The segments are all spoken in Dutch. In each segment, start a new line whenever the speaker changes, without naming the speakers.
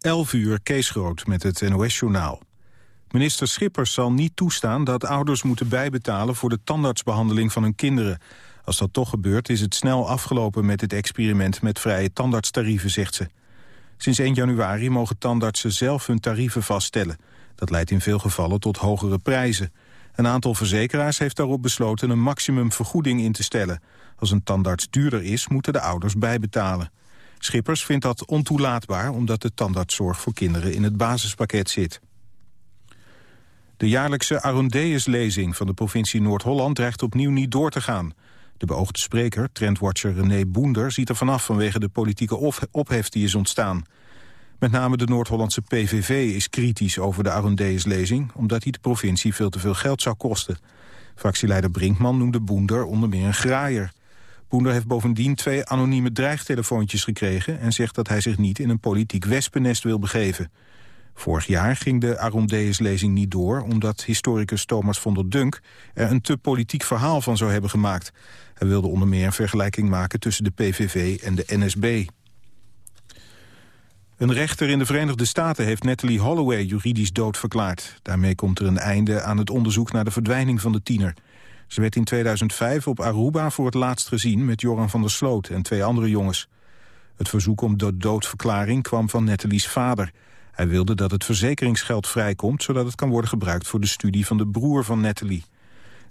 11 uur, Kees Groot met het NOS-journaal. Minister Schippers zal niet toestaan dat ouders moeten bijbetalen... voor de tandartsbehandeling van hun kinderen. Als dat toch gebeurt, is het snel afgelopen met het experiment... met vrije tandartstarieven, zegt ze. Sinds 1 januari mogen tandartsen zelf hun tarieven vaststellen. Dat leidt in veel gevallen tot hogere prijzen. Een aantal verzekeraars heeft daarop besloten een maximumvergoeding in te stellen. Als een tandarts duurder is, moeten de ouders bijbetalen. Schippers vindt dat ontoelaatbaar omdat de tandartszorg voor kinderen in het basispakket zit. De jaarlijkse Arondeus-lezing van de provincie Noord-Holland dreigt opnieuw niet door te gaan. De beoogde spreker, trendwatcher René Boender, ziet er vanaf vanwege de politieke ophef die is ontstaan. Met name de Noord-Hollandse PVV is kritisch over de Arondeus-lezing... omdat hij de provincie veel te veel geld zou kosten. Fractieleider Brinkman noemde Boender onder meer een graaier. Boender heeft bovendien twee anonieme dreigtelefoontjes gekregen... en zegt dat hij zich niet in een politiek wespennest wil begeven. Vorig jaar ging de Arondeus-lezing niet door... omdat historicus Thomas von der Dunk er een te politiek verhaal van zou hebben gemaakt. Hij wilde onder meer een vergelijking maken tussen de PVV en de NSB. Een rechter in de Verenigde Staten heeft Natalie Holloway juridisch dood verklaard. Daarmee komt er een einde aan het onderzoek naar de verdwijning van de tiener. Ze werd in 2005 op Aruba voor het laatst gezien met Joran van der Sloot en twee andere jongens. Het verzoek om de doodverklaring kwam van Natalie's vader. Hij wilde dat het verzekeringsgeld vrijkomt... zodat het kan worden gebruikt voor de studie van de broer van Natalie.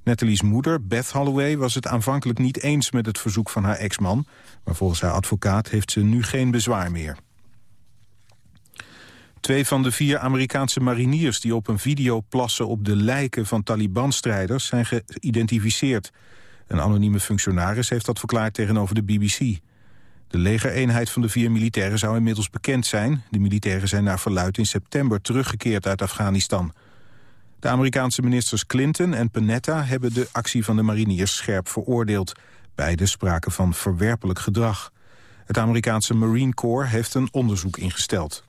Natalie's moeder, Beth Holloway, was het aanvankelijk niet eens met het verzoek van haar ex-man... maar volgens haar advocaat heeft ze nu geen bezwaar meer. Twee van de vier Amerikaanse mariniers die op een video plassen op de lijken van Taliban-strijders zijn geïdentificeerd. Een anonieme functionaris heeft dat verklaard tegenover de BBC. De legereenheid van de vier militairen zou inmiddels bekend zijn. De militairen zijn naar verluid in september teruggekeerd uit Afghanistan. De Amerikaanse ministers Clinton en Panetta hebben de actie van de mariniers scherp veroordeeld. Beide spraken van verwerpelijk gedrag. Het Amerikaanse Marine Corps heeft een onderzoek ingesteld.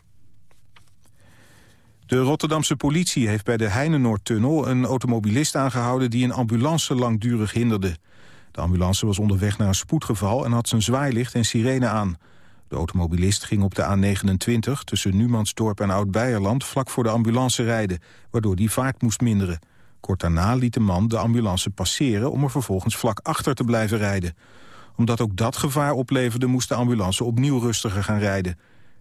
De Rotterdamse politie heeft bij de Heinenoordtunnel een automobilist aangehouden die een ambulance langdurig hinderde. De ambulance was onderweg naar een spoedgeval en had zijn zwaailicht en sirene aan. De automobilist ging op de A29 tussen Numansdorp en Oud-Beierland vlak voor de ambulance rijden, waardoor die vaart moest minderen. Kort daarna liet de man de ambulance passeren om er vervolgens vlak achter te blijven rijden. Omdat ook dat gevaar opleverde moest de ambulance opnieuw rustiger gaan rijden.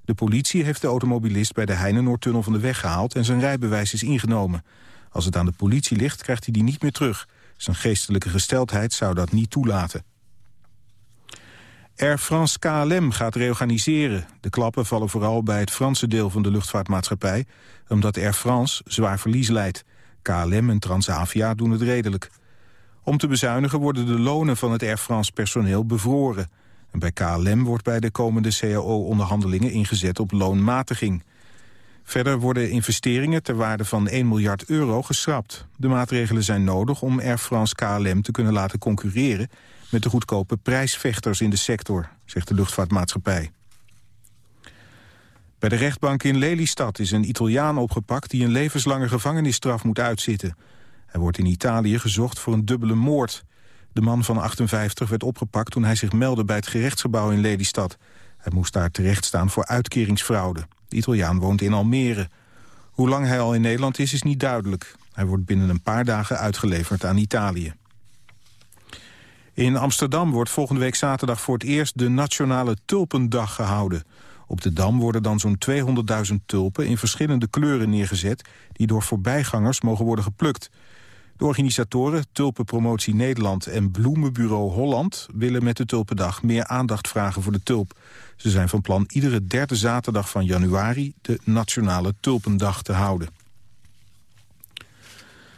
De politie heeft de automobilist bij de Heinenoordtunnel van de weg gehaald... en zijn rijbewijs is ingenomen. Als het aan de politie ligt, krijgt hij die niet meer terug. Zijn geestelijke gesteldheid zou dat niet toelaten. Air France KLM gaat reorganiseren. De klappen vallen vooral bij het Franse deel van de luchtvaartmaatschappij... omdat Air France zwaar verlies leidt. KLM en Transavia doen het redelijk. Om te bezuinigen worden de lonen van het Air France personeel bevroren. En bij KLM wordt bij de komende CAO-onderhandelingen ingezet op loonmatiging. Verder worden investeringen ter waarde van 1 miljard euro geschrapt. De maatregelen zijn nodig om Air France KLM te kunnen laten concurreren... met de goedkope prijsvechters in de sector, zegt de luchtvaartmaatschappij. Bij de rechtbank in Lelystad is een Italiaan opgepakt... die een levenslange gevangenisstraf moet uitzitten. Hij wordt in Italië gezocht voor een dubbele moord. De man van 58 werd opgepakt toen hij zich meldde bij het gerechtsgebouw in Lelystad. Hij moest daar terecht staan voor uitkeringsfraude. De Italiaan woont in Almere. Hoe lang hij al in Nederland is, is niet duidelijk. Hij wordt binnen een paar dagen uitgeleverd aan Italië. In Amsterdam wordt volgende week zaterdag voor het eerst de Nationale Tulpendag gehouden. Op de Dam worden dan zo'n 200.000 tulpen in verschillende kleuren neergezet... die door voorbijgangers mogen worden geplukt. De organisatoren, Tulpenpromotie Nederland en Bloemenbureau Holland... willen met de Tulpendag meer aandacht vragen voor de tulp. Ze zijn van plan iedere derde zaterdag van januari... de Nationale Tulpendag te houden.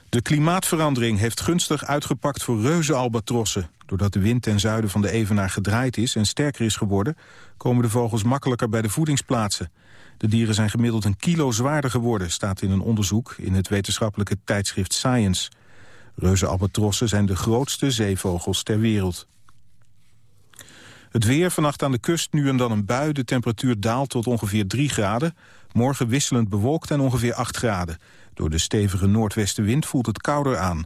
De klimaatverandering heeft gunstig uitgepakt voor reuzenalbatrossen. Doordat de wind ten zuiden van de Evenaar gedraaid is en sterker is geworden... komen de vogels makkelijker bij de voedingsplaatsen. De dieren zijn gemiddeld een kilo zwaarder geworden... staat in een onderzoek in het wetenschappelijke tijdschrift Science. Reuzenalbatrossen zijn de grootste zeevogels ter wereld. Het weer, vannacht aan de kust, nu en dan een bui. De temperatuur daalt tot ongeveer 3 graden. Morgen wisselend bewolkt en ongeveer 8 graden. Door de stevige noordwestenwind voelt het kouder aan.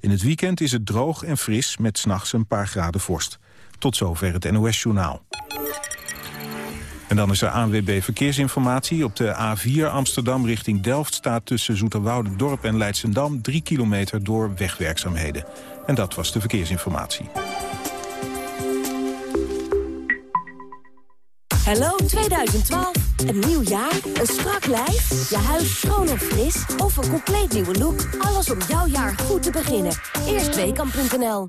In het weekend is het droog en fris met s'nachts een paar graden vorst. Tot zover het NOS-journaal. En dan is er ANWB Verkeersinformatie. Op de A4 Amsterdam richting Delft staat tussen Zoeterwoude Dorp en Leidsendam... 3 kilometer door wegwerkzaamheden. En dat was de verkeersinformatie.
Hallo 2012. Een nieuw jaar, een strak lijf, je huis schoon of fris... of een compleet nieuwe look. Alles om jouw jaar goed te beginnen. Eerstweekam.nl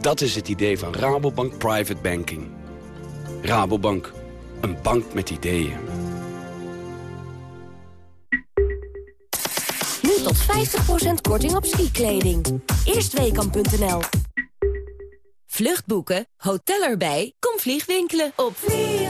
Dat is het idee van Rabobank Private Banking. Rabobank, een bank met ideeën.
Nu tot 50% korting op skikleding. Eerstweekam.nl Vluchtboeken, hotel erbij, kom vliegwinkelen op vliegwinkel.nl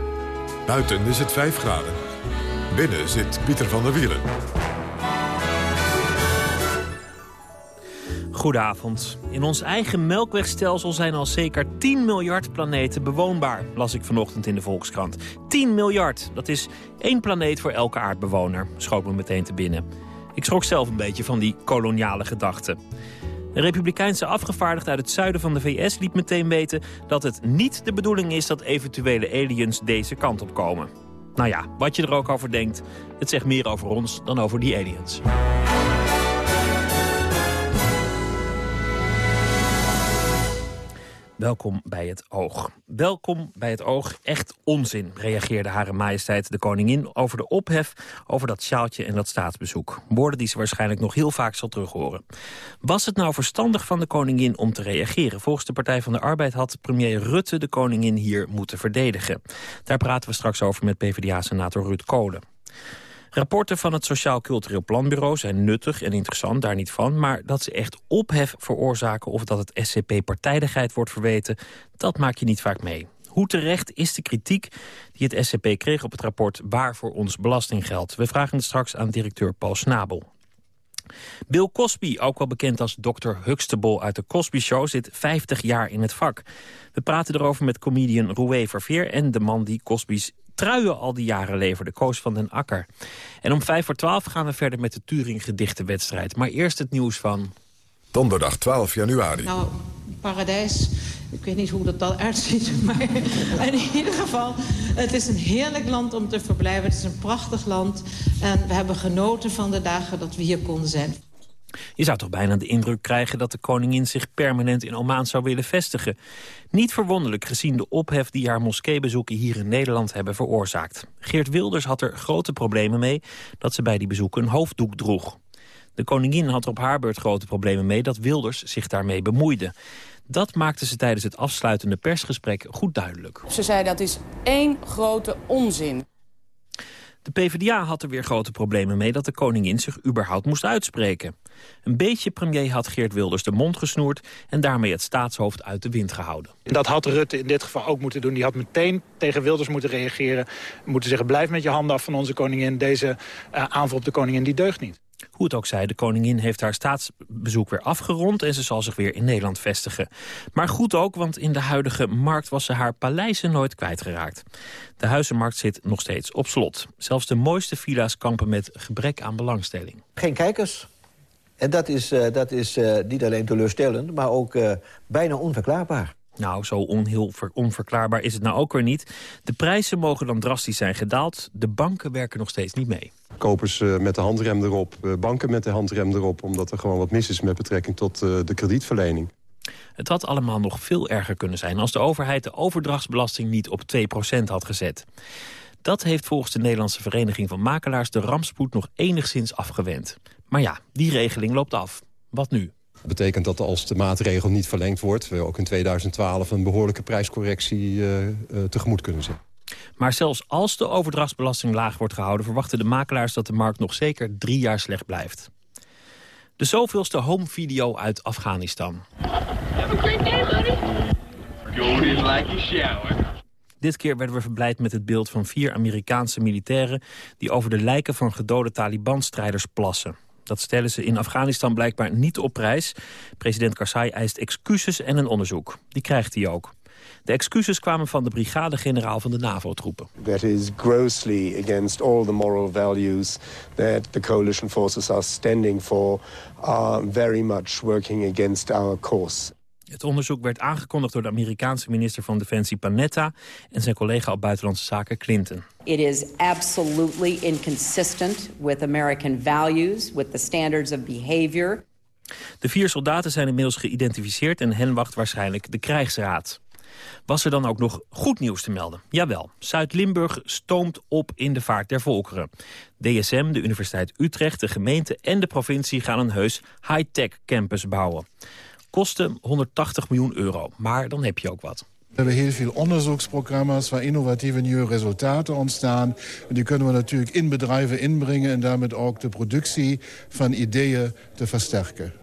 Buiten is het 5 graden. Binnen zit Pieter van der Wielen.
Goedenavond. In ons eigen melkwegstelsel zijn al zeker 10 miljard planeten bewoonbaar, las ik vanochtend in de Volkskrant. 10 miljard, dat is één planeet voor elke aardbewoner, schoot me meteen te binnen. Ik schrok zelf een beetje van die koloniale gedachte. Een republikeinse afgevaardigde uit het zuiden van de VS liet meteen weten... dat het niet de bedoeling is dat eventuele aliens deze kant op komen. Nou ja, wat je er ook over denkt, het zegt meer over ons dan over die aliens. Welkom bij het oog. Welkom bij het oog. Echt onzin, reageerde Hare Majesteit de Koningin... over de ophef over dat sjaaltje en dat staatsbezoek. Woorden die ze waarschijnlijk nog heel vaak zal terughoren. Was het nou verstandig van de Koningin om te reageren? Volgens de Partij van de Arbeid had premier Rutte de Koningin hier moeten verdedigen. Daar praten we straks over met PvdA-senator Ruud Kolen. Rapporten van het Sociaal Cultureel Planbureau zijn nuttig en interessant, daar niet van. Maar dat ze echt ophef veroorzaken of dat het SCP partijdigheid wordt verweten, dat maak je niet vaak mee. Hoe terecht is de kritiek die het SCP kreeg op het rapport Waar voor ons belastinggeld? We vragen het straks aan directeur Paul Snabel. Bill Cosby, ook wel bekend als Dr. Huxtable uit de Cosby Show... zit 50 jaar in het vak. We praten erover met comedian Roué Verveer... en de man die Cosby's truien al die jaren leverde, Koos van den Akker. En om vijf voor twaalf gaan we verder met de Turing gedichtenwedstrijd. Maar eerst het nieuws van...
Donderdag 12 januari.
Nou, paradijs, ik weet niet hoe dat dan uitziet, maar in ieder geval, het is een heerlijk land om te verblijven. Het is een prachtig land en we hebben genoten van de dagen dat we hier konden zijn.
Je zou toch bijna de indruk krijgen dat de koningin zich permanent in Oman zou willen vestigen. Niet verwonderlijk gezien de ophef die haar moskeebezoeken hier in Nederland hebben veroorzaakt. Geert Wilders had er grote problemen mee dat ze bij die bezoeken een hoofddoek droeg. De koningin had er op haar beurt grote problemen mee dat Wilders zich daarmee bemoeide. Dat maakte ze tijdens het afsluitende persgesprek goed duidelijk.
Ze zei dat is één grote onzin.
De PvdA had er weer grote problemen mee dat de koningin zich überhaupt moest uitspreken. Een beetje premier had Geert Wilders de mond gesnoerd... en daarmee het staatshoofd uit de wind gehouden.
Dat had Rutte in dit geval ook moeten doen. Die had meteen tegen Wilders moeten reageren. Moeten zeggen, blijf met je handen af van onze koningin. Deze uh, aanval op de koningin, die deugt niet.
Hoe het ook zij, de koningin heeft haar staatsbezoek weer afgerond... en ze zal zich weer in Nederland vestigen. Maar goed ook, want in de huidige markt was ze haar paleizen nooit kwijtgeraakt. De huizenmarkt zit nog steeds op slot. Zelfs de mooiste villa's kampen met gebrek aan belangstelling.
Geen kijkers. En dat is, uh, dat is uh, niet alleen teleurstellend, maar ook uh, bijna onverklaarbaar.
Nou, zo onheel onverklaarbaar is het nou ook weer niet. De prijzen mogen dan drastisch zijn gedaald. De banken werken nog steeds niet mee.
Kopers uh, met de handrem erop, uh, banken met de handrem erop... omdat er gewoon wat mis is met betrekking tot uh, de kredietverlening.
Het had allemaal nog veel erger kunnen zijn... als de overheid de overdrachtsbelasting niet op 2% had gezet. Dat heeft volgens de Nederlandse Vereniging van Makelaars... de rampspoed nog enigszins afgewend. Maar ja, die regeling loopt af. Wat nu?
Dat betekent dat als de maatregel niet verlengd wordt... we ook in 2012 een behoorlijke prijscorrectie uh, uh, tegemoet kunnen zien.
Maar zelfs als de overdrachtsbelasting laag wordt gehouden... verwachten de makelaars dat de markt nog zeker drie jaar slecht blijft. De zoveelste home video uit Afghanistan. Dit keer werden we verblijd met het beeld van vier Amerikaanse militairen... die over de lijken van gedode Taliban-strijders plassen. Dat stellen ze in Afghanistan blijkbaar niet op prijs. President Karzai eist excuses en een onderzoek. Die krijgt hij ook. De excuses kwamen van de brigade-generaal van de NAVO-troepen.
That is grossly against all the moral values that the coalition forces are standing for, are very much working against our course.
Het onderzoek werd aangekondigd door de Amerikaanse minister van Defensie Panetta en zijn collega op Buitenlandse Zaken Clinton.
It is absolutely inconsistent with American values, with the standards of behavior.
De vier soldaten zijn inmiddels geïdentificeerd en hen wacht waarschijnlijk de krijgsraad. Was er dan ook nog goed nieuws te melden? Jawel, Zuid-Limburg stoomt op in de vaart der volkeren. DSM, de Universiteit Utrecht, de gemeente en de provincie gaan een heus high-tech campus bouwen. Kosten 180 miljoen euro, maar dan heb je ook wat.
We hebben heel veel onderzoeksprogramma's waar innovatieve nieuwe resultaten ontstaan. En die kunnen we natuurlijk in bedrijven inbrengen en daarmee ook de productie van ideeën te versterken.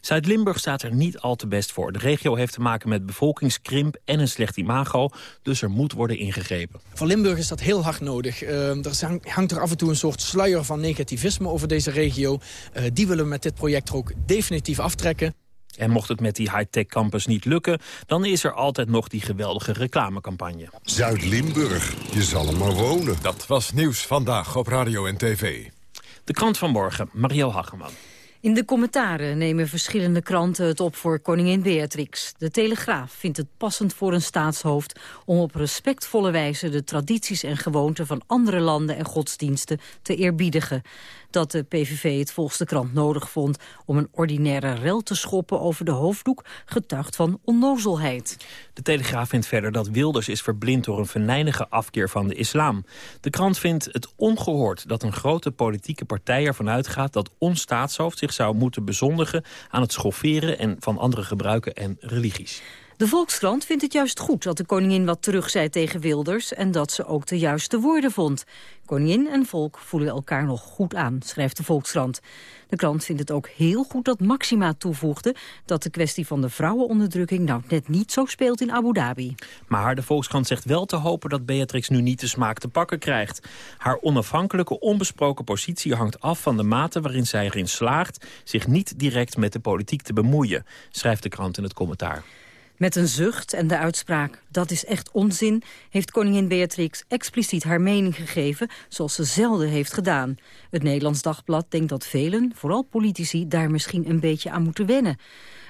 Zuid-Limburg staat er niet al te best voor. De regio heeft te maken met bevolkingskrimp en een slecht imago. Dus er moet worden ingegrepen.
Voor Limburg is dat heel hard nodig. Uh, er hangt er af en toe een soort sluier van negativisme over deze regio. Uh, die willen we met dit project er ook definitief aftrekken.
En mocht het met die high-tech campus niet lukken... dan is er altijd nog die geweldige reclamecampagne.
Zuid-Limburg, je zal er maar wonen.
Dat was Nieuws Vandaag op Radio en TV.
De krant van morgen, Marielle Hageman.
In de commentaren nemen verschillende kranten het op voor koningin Beatrix. De Telegraaf vindt het passend voor een staatshoofd... om op respectvolle wijze de tradities en gewoonten van andere landen en godsdiensten te eerbiedigen dat de PVV het volgens de krant nodig vond om een ordinaire rel te schoppen over de hoofddoek, getuigt van onnozelheid.
De Telegraaf vindt verder dat Wilders is verblind door een venijnige afkeer van de islam. De krant vindt het ongehoord dat een grote politieke partij ervan uitgaat dat ons staatshoofd zou moeten bezondigen aan het schofferen en van andere gebruiken en religies.
De Volkskrant vindt het juist goed dat de koningin wat terug zei tegen Wilders... en dat ze ook de juiste woorden vond. Koningin en volk voelen elkaar nog goed aan, schrijft de Volkskrant. De krant vindt het ook heel goed dat Maxima toevoegde... dat de kwestie van de vrouwenonderdrukking nou net niet zo speelt in Abu Dhabi.
Maar de Volkskrant zegt wel te hopen dat Beatrix nu niet de smaak te pakken krijgt. Haar onafhankelijke, onbesproken positie hangt af van de mate waarin zij erin slaagt... zich niet direct met de politiek te bemoeien, schrijft de krant in het commentaar.
Met een zucht en de uitspraak dat is echt onzin... heeft koningin Beatrix expliciet haar mening gegeven... zoals ze zelden heeft gedaan. Het Nederlands Dagblad denkt dat velen, vooral politici... daar misschien een beetje aan moeten wennen.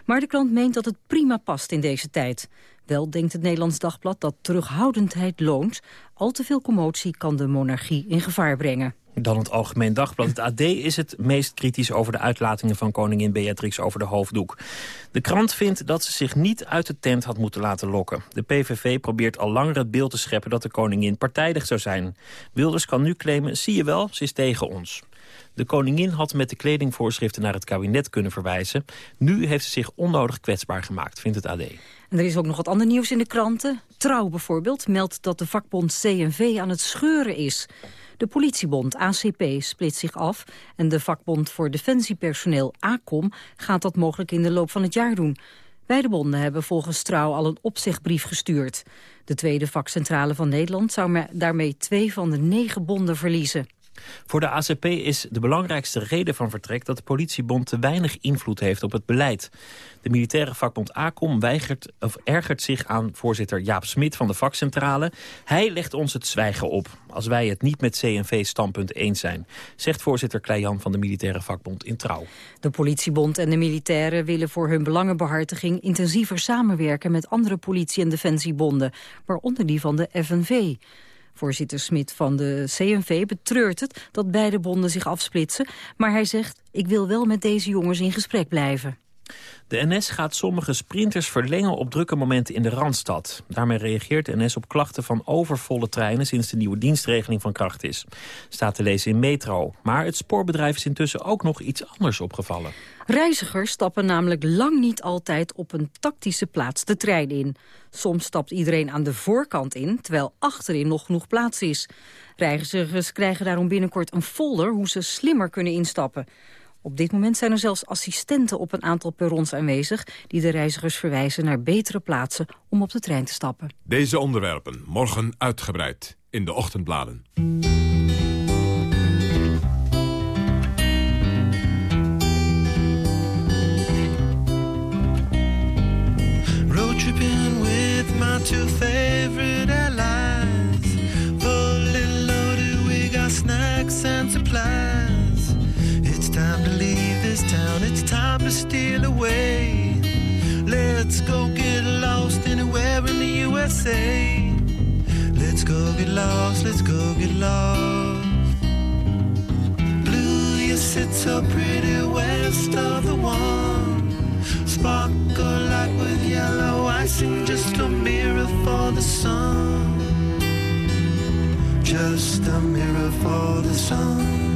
Maar de krant meent dat het prima past in deze tijd. Wel denkt het Nederlands Dagblad dat terughoudendheid loont. Al te veel commotie kan de monarchie in gevaar brengen.
Dan het Algemeen Dagblad. Het AD is het meest kritisch over de uitlatingen van koningin Beatrix over de hoofddoek. De krant vindt dat ze zich niet uit de tent had moeten laten lokken. De PVV probeert al langer het beeld te scheppen dat de koningin partijdig zou zijn. Wilders kan nu claimen, zie je wel, ze is tegen ons. De koningin had met de kledingvoorschriften naar het kabinet kunnen verwijzen. Nu heeft ze zich onnodig kwetsbaar gemaakt, vindt het AD.
En er is ook nog wat ander nieuws in de kranten. Trouw bijvoorbeeld meldt dat de vakbond CNV aan het scheuren is. De politiebond ACP splitst zich af en de vakbond voor defensiepersoneel ACOM gaat dat mogelijk in de loop van het jaar doen. Beide bonden hebben volgens Trouw al een opzegbrief gestuurd. De tweede vakcentrale van Nederland zou daarmee twee van de negen bonden verliezen.
Voor de ACP is de belangrijkste reden van vertrek... dat de politiebond te weinig invloed heeft op het beleid. De militaire vakbond ACOM weigert, of ergert zich aan voorzitter Jaap Smit van de vakcentrale. Hij legt ons het zwijgen op als wij het niet met CNV-standpunt eens zijn... zegt voorzitter Kleijan van de militaire vakbond in Trouw.
De politiebond en de militairen willen voor hun belangenbehartiging... intensiever samenwerken met andere politie- en defensiebonden... waaronder die van de FNV. Voorzitter Smit van de CNV betreurt het dat beide bonden zich afsplitsen... maar hij zegt, ik wil wel met deze jongens in gesprek blijven.
De NS gaat sommige sprinters verlengen op drukke momenten in de Randstad. Daarmee reageert de NS op klachten van overvolle treinen... sinds de nieuwe dienstregeling van kracht is. Staat te lezen in Metro. Maar het spoorbedrijf is intussen ook nog iets anders opgevallen.
Reizigers stappen namelijk lang niet altijd op een tactische plaats de trein in. Soms stapt iedereen aan de voorkant in, terwijl achterin nog genoeg plaats is. Reizigers krijgen daarom binnenkort een folder hoe ze slimmer kunnen instappen. Op dit moment zijn er zelfs assistenten op een aantal perrons aanwezig... die de reizigers verwijzen naar betere plaatsen om op de trein te stappen.
Deze onderwerpen morgen uitgebreid in de ochtendbladen.
Time to steal away. Let's go get lost anywhere in the USA. Let's go get lost, let's go get lost. Blue, you sit so pretty west of the one. Sparkle like with yellow icing, just a mirror for the sun. Just a mirror for the sun.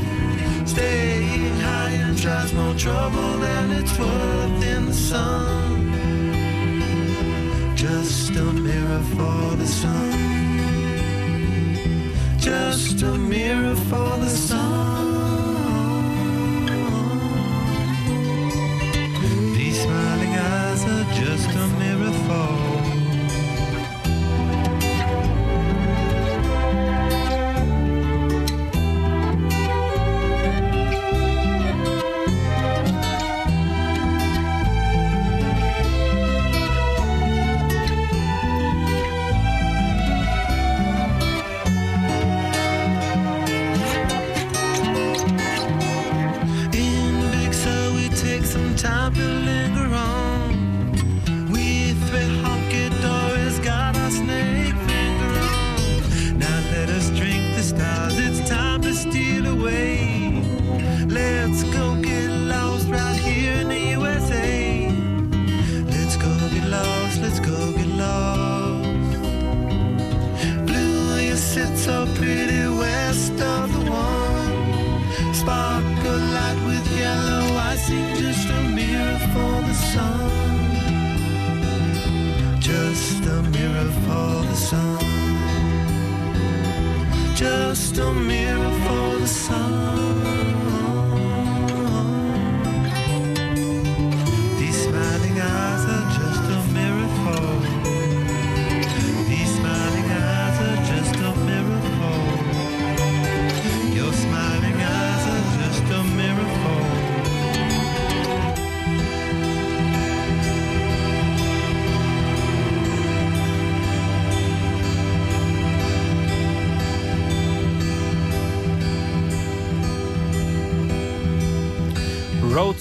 Staying high and tries more trouble than it's worth in the sun. Just a mirror for the sun. Just a mirror for the sun. These smiling eyes are just a mirror for.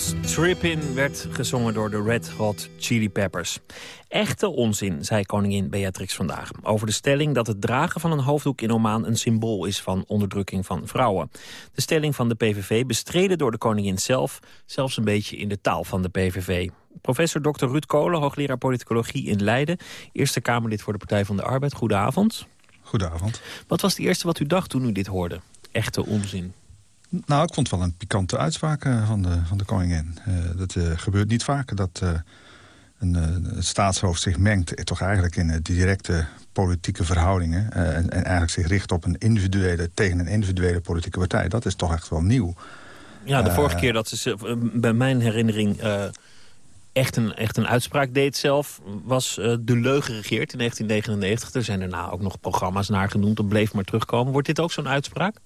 Road Trippin' werd gezongen door de Red Hot Chili Peppers. Echte onzin, zei koningin Beatrix vandaag. Over de stelling dat het dragen van een hoofddoek in Oman... een symbool is van onderdrukking van vrouwen. De stelling van de PVV bestreden door de koningin zelf... zelfs een beetje in de taal van de PVV. Professor Dr. Ruud Kolen, hoogleraar politicologie in Leiden... Eerste Kamerlid voor de Partij van de Arbeid. Goedenavond.
Goedenavond.
Wat was het eerste wat u dacht toen u dit hoorde? Echte onzin.
Nou, ik vond het wel een pikante uitspraak uh, van, de, van de koningin. Uh, dat uh, gebeurt niet vaak, dat een, het staatshoofd zich mengt... toch eigenlijk in de directe politieke verhoudingen... En, en, eigenlijk zich richt op een individuele, tegen een individuele politieke partij. Dat is toch echt wel nieuw.
Ja, de vorige keer dat ze, bij mijn herinnering echt een, echt een uitspraak deed zelf... was De Leugen regeert in 1999. Er zijn daarna ook nog programma's naar genoemd. Dat bleef maar terugkomen. Wordt dit ook zo'n uitspraak?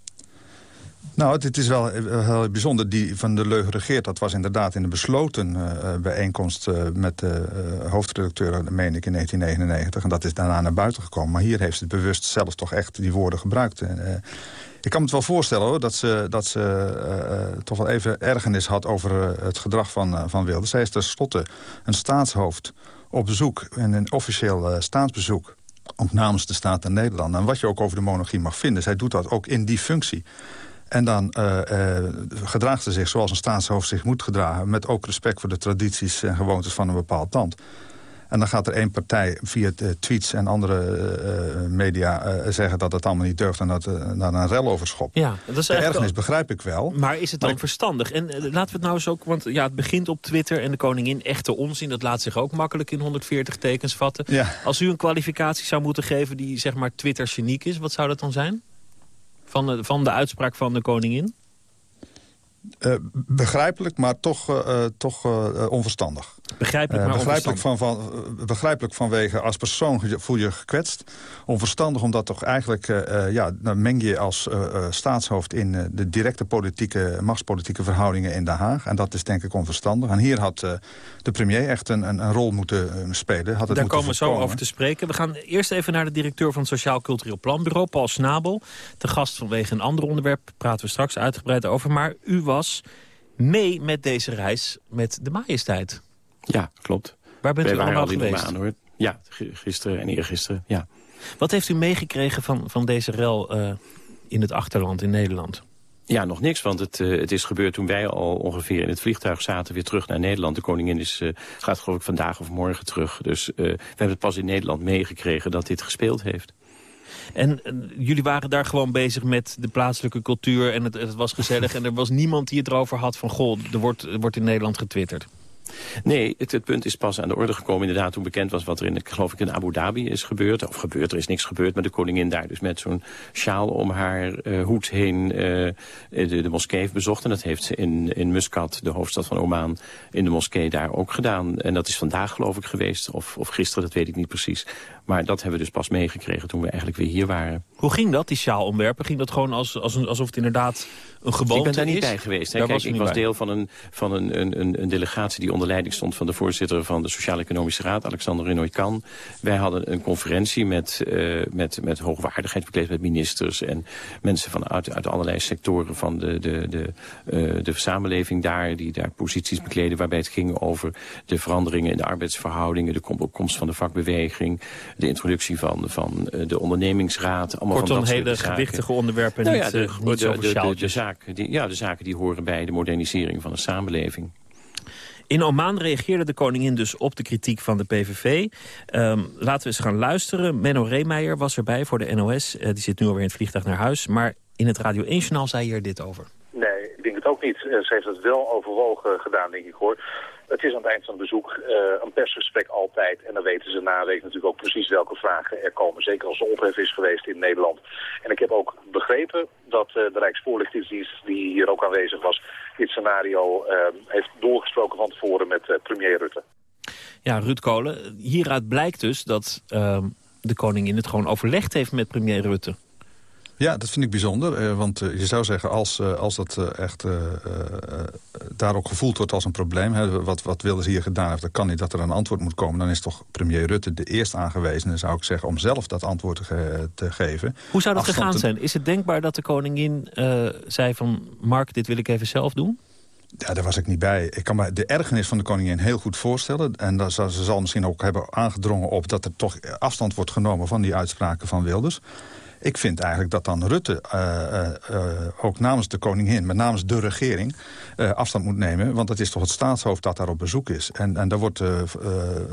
Nou, dit is wel heel bijzonder. Die van de leugen regeert, dat was inderdaad in de besloten uh, bijeenkomst... Uh, met de uh, hoofdredacteur, meen ik, in 1999. En dat is daarna naar buiten gekomen. Maar hier heeft ze bewust zelf toch echt die woorden gebruikt. ik kan me het wel voorstellen hoor, dat ze, dat ze toch wel even ergernis had... over het gedrag van, van Wilders. Zij is tenslotte een staatshoofd op bezoek, en een officieel staatsbezoek ook namens de staat en Nederland. En wat je ook over de monarchie mag vinden, zij doet dat ook in die functie. En dan uh, uh, gedraagt ze zich zoals een staatshoofd zich moet gedragen... met ook respect voor de tradities en gewoontes van een bepaald land. En dan gaat er één partij via tweets en andere uh, media zeggen dat het allemaal niet durft... en dat naar een rel overschopt. Ja, dat is de ergernis begrijp ik wel.
Maar is het dan verstandig? En laten we het nou eens ook... want ja, het begint op Twitter en de koningin echte onzin... dat laat zich ook makkelijk in 140 tekens vatten. Ja. Als u een kwalificatie zou moeten geven die zeg maar Twitter geniek is... wat zou dat dan zijn? Van de, van de uitspraak van de koningin?
Uh, begrijpelijk, maar toch, uh, toch uh, onverstandig.
Begrijpelijk, maar
begrijpelijk, van, van, begrijpelijk vanwege als persoon voel je gekwetst. Onverstandig omdat toch eigenlijk ja, dan meng je als staatshoofd... in de directe politieke, machtspolitieke verhoudingen in Den Haag. En dat is denk ik onverstandig. En hier had de premier echt een, een, een rol moeten spelen. Had het
Daar komen we zo over te spreken. We gaan eerst even naar de directeur van het Sociaal Cultureel Planbureau, Paul Snabel. De gast vanwege een ander onderwerp praten we straks uitgebreid over. Maar u was mee met deze reis met de majesteit.
Ja, klopt.
Waar bent
Wij
u allemaal geweest?
Maan, hoor. Ja, gisteren en eergisteren, ja.
Wat heeft u meegekregen van, van deze rel uh, in het achterland in Nederland?
Ja, nog niks, want het, uh, het is gebeurd toen wij al ongeveer in het vliegtuig zaten... weer terug naar Nederland. De koningin is, uh, gaat geloof ik vandaag of morgen terug. Dus we hebben het pas in Nederland meegekregen dat dit gespeeld heeft.
En jullie waren daar gewoon bezig met de plaatselijke cultuur... en het, het was gezellig en er was niemand die het erover had van... goh, er wordt, er wordt in Nederland getwitterd.
Nee, het, punt is pas aan de orde gekomen inderdaad toen bekend was wat er in, geloof ik, in Abu Dhabi is gebeurd. Of gebeurd, er is niks gebeurd, maar de koningin daar dus met zo'n sjaal om haar uh, hoed heen uh, de, de, moskee heeft bezocht. En dat heeft ze in, in Muscat, de hoofdstad van Oman, in de moskee daar ook gedaan. En dat is vandaag geloof ik geweest, of, of gisteren, dat weet ik niet precies. Maar dat hebben we dus pas meegekregen toen we eigenlijk weer hier waren.
Hoe ging dat, die sjaal omwerpen? Ging dat gewoon als, als alsof het inderdaad een gewoonte is?
Ik ben daar niet bij geweest. Hè. Kijk, was ik was bij. deel van, een, van een, een, een delegatie die onder leiding stond van de voorzitter van de Sociaal-Economische Raad, Alexander Renoy Kan. Wij hadden een conferentie met, uh, met, met hoogwaardigheid bekleed met ministers en mensen van, uit, uit allerlei sectoren van de, de, de, uh, de samenleving daar, die daar posities bekleden, waarbij het ging over de veranderingen in de arbeidsverhoudingen, de komst van de vakbeweging, de introductie van, van uh, de ondernemingsraad. Allemaal
Kortom,
van dat
hele gewichtige onderwerpen,
nou
niet,
ja, de,
niet
de,
zo
de, de, de, zaken die, ja, de zaken die horen bij de modernisering van de samenleving.
In Oman reageerde de koningin dus op de kritiek van de PVV. Um, laten we eens gaan luisteren. Menno Reemeijer was erbij voor de NOS. Uh, die zit nu alweer in het vliegtuig naar huis. Maar in het Radio 1-journaal zei hier dit over.
Nee, ik denk het ook niet. Uh, ze heeft het wel overwogen gedaan, denk ik hoor. Het is aan het eind van het bezoek uh, een persgesprek altijd. En dan weten ze na week natuurlijk ook precies welke vragen er komen. Zeker als er ophef is geweest in Nederland. En ik heb ook begrepen dat uh, de Rijksvoorlichtingsdienst, die hier ook aanwezig was, dit scenario uh, heeft doorgesproken van tevoren met premier Rutte.
Ja, Ruud Kolen, hieruit blijkt dus dat ehm, de koningin het gewoon overlegd heeft met premier Rutte.
Ja, dat vind ik bijzonder. Uh, want uh, je zou zeggen, als, uh, als dat echt daar ook gevoeld wordt als een probleem... Hè, wat, wat Wilders hier gedaan heeft, dan kan niet dat er een antwoord moet komen... dan is toch premier Rutte de eerst aangewezen, zou ik zeggen... om zelf dat antwoord te, ge te geven.
Hoe zou dat Afstand gegaan zijn? Is het denkbaar dat de koningin zei van... Mark, dit wil ik even zelf doen?
Ja, daar was ik niet bij. Ik kan me de ergernis van de koningin heel goed voorstellen. En dat, ze zal misschien ook hebben aangedrongen op... dat er toch afstand wordt genomen van die uitspraken van Wilders. Ik vind eigenlijk dat dan Rutte uh, uh, ook namens de koningin... maar namens de regering afstand moet nemen. Want het is toch het staatshoofd dat daar op bezoek is. En, en daar wordt,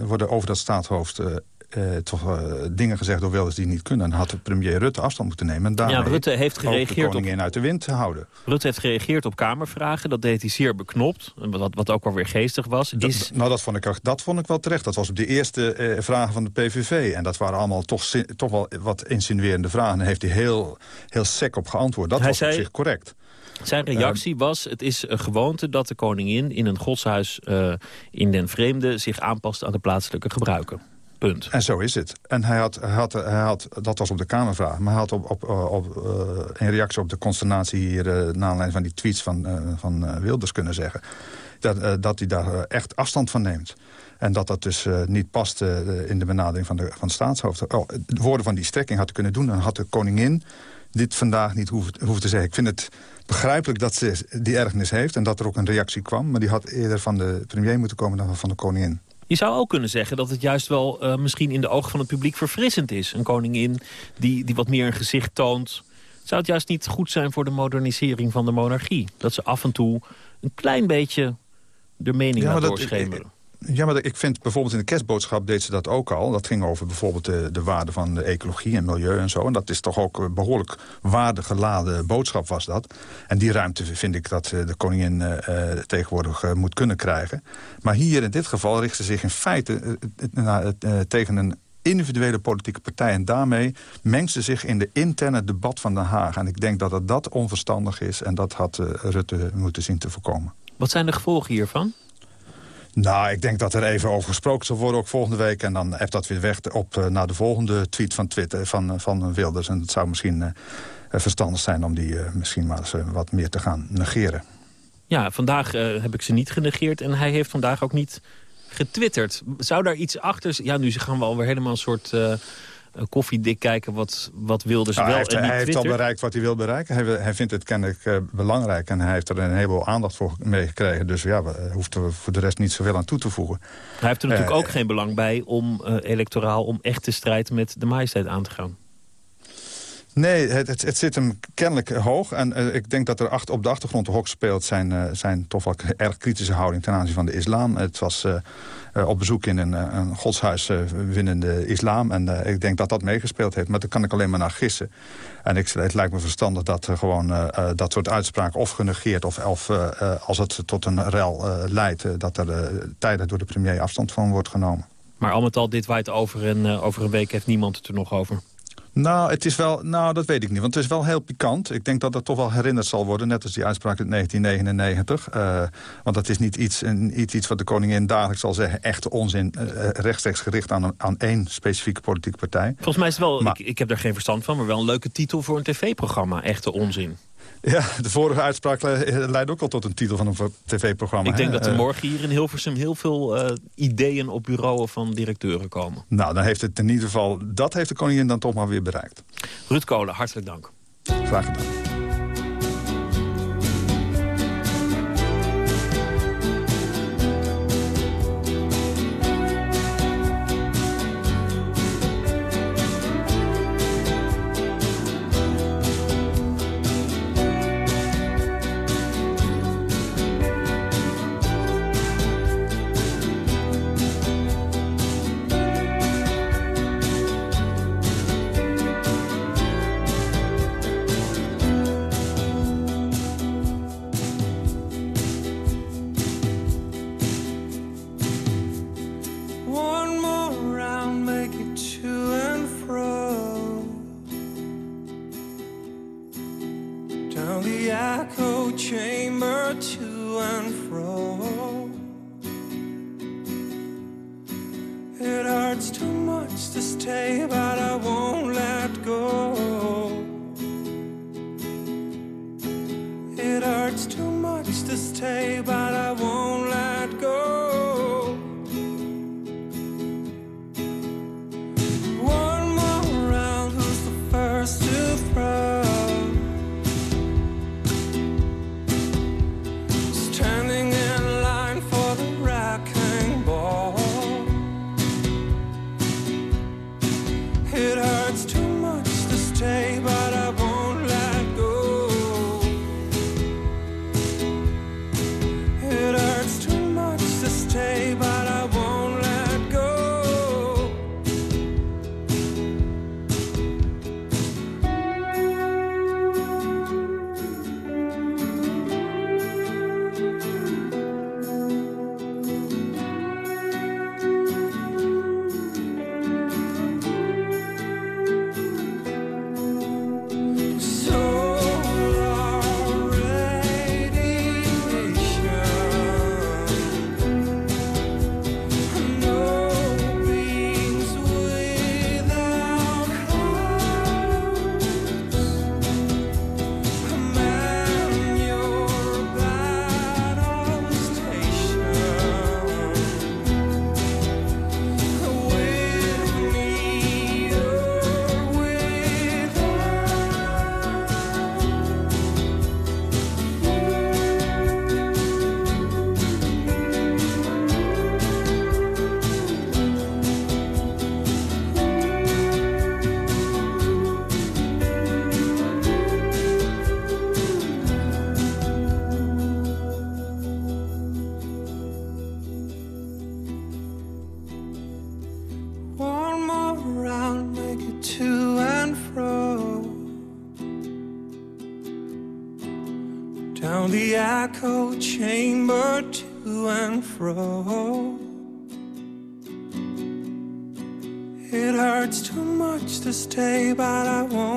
worden over dat staatshoofd eh, toch eh, dingen gezegd door Wilders die niet kunnen. Dan had de premier Rutte afstand moeten nemen. En daarmee
Ja, Rutte heeft
ook de
gereageerd
koningin uit de wind te houden.
Rutte heeft gereageerd op Kamervragen. Dat deed hij zeer beknopt. Wat, wat ook wel weer geestig was. Is...
Dat, nou, dat vond, ik, dat vond ik wel terecht. Dat was op de eerste eh, vragen van de PVV. En dat waren allemaal toch, zin- toch wel wat insinuerende vragen. En daar heeft hij heel, heel sec op geantwoord. Dat
Hij
was
zei-
op zich correct.
Zijn reactie was, het is een gewoonte dat de koningin in een godshuis eh, in den vreemde zich aanpast aan de plaatselijke gebruiken. Punt.
En zo is het. En hij had, hij had, had dat was op de Kamervraag, maar hij had op, op, op, eh, in reactie op de consternatie hier... eh na aanleiding van die tweets van, eh, van eh, Wilders kunnen zeggen... dat, eh, dat hij daar eh, echt afstand van neemt. En dat dat dus eh, niet past eh, in de benadering van de, van staatshoofd. Oh, de woorden van die strekking had kunnen doen... dan had de koningin dit vandaag niet hoeven te zeggen. Ik vind het begrijpelijk dat ze die ergernis heeft... en dat er ook een reactie kwam. Maar die had eerder van de premier moeten komen dan van de koningin.
Je zou ook kunnen zeggen dat het juist wel eh, misschien in de ogen van het publiek verfrissend is. Een koningin die, die wat meer een gezicht toont. Zou het juist niet goed zijn voor de modernisering van de monarchie? Dat ze af en toe een klein beetje de mening
Ja,
laat doorschemeren.
Ja, maar ik vind bijvoorbeeld in de kerstboodschap deed ze dat ook al. Dat ging over bijvoorbeeld de, de waarde van de ecologie en milieu en zo. En dat is toch ook een behoorlijk waardegeladen boodschap was dat. En die ruimte vind ik dat eh, de koningin eh, eh, tegenwoordig moet kunnen krijgen. Maar hier in dit geval richt ze zich in feite tegen een individuele politieke partij. En daarmee mengt ze zich in de interne debat van Den Haag. En ik denk dat het dat onverstandig is. En dat had Rutte moeten zien te voorkomen.
Wat zijn de gevolgen hiervan?
Nou, ik denk dat er even over gesproken zal worden, ook volgende week. En dan heeft dat weer weg op eh, naar de volgende tweet van Twitter van, eh, van Wilders. En het zou misschien eh, verstandig zijn om die misschien maar eens wat meer te gaan negeren.
Ja, vandaag heb ik ze niet genegeerd en hij heeft vandaag ook niet getwitterd. Zou daar iets achter... Ja, nu gaan we alweer helemaal een soort koffiedik kijken wat, wat Wilders
Nou,
wel
hij heeft,
en niet
hij heeft al bereikt wat hij wil bereiken. Hij, vindt het kennelijk eh, belangrijk en hij heeft er een heleboel aandacht voor meegekregen. Dus ja, we eh, hoeft er voor de rest niet zoveel aan toe te voegen.
Hij heeft er natuurlijk
Eh,
ook geen belang bij om eh, electoraal... om echt de strijd met de majesteit aan te gaan.
Nee, het, het, het zit hem kennelijk hoog. En eh, ik denk dat er achter, op de achtergrond de hok speelt... zijn, eh, zijn toch wel erg kritische houding ten aanzien van de islam. Het was eh, op bezoek in een, een godshuis eh, binnen de islam. En ik denk dat dat meegespeeld heeft. Maar daar kan ik alleen maar naar gissen. En ik, het lijkt me verstandig dat gewoon dat soort uitspraken... of genegeerd of, als het tot een rel leidt... dat er tijdig door de premier afstand van wordt genomen.
Maar al met al, dit waait over en over een week heeft niemand het er nog over.
Nou, het is wel, nou, dat weet ik niet. Want het is wel heel pikant. Ik denk dat dat toch wel herinnerd zal worden. Net als die uitspraak uit 1999. Eh, want dat is niet iets, een, iets, iets wat de koningin dagelijks zal zeggen. Echte onzin. eh, rechtstreeks gericht aan, een- aan één specifieke politieke partij.
Volgens mij is het wel,
Maar-
ik, ik heb daar geen verstand van... maar wel een leuke titel voor een tv-programma. Echte onzin.
Ja, de vorige uitspraak le- leidt ook al tot een titel van een tv-programma.
Ik denk
hè.
dat er
Eh,
morgen hier in Hilversum heel veel eh, ideeën op bureauen van directeuren komen.
nou, dan heeft het in ieder geval... Dat heeft de koningin dan toch maar weer bereikt.
Ruud Kolen, hartelijk dank.
Graag gedaan.
Echo chamber to and fro. It hurts too much to stay, but I won't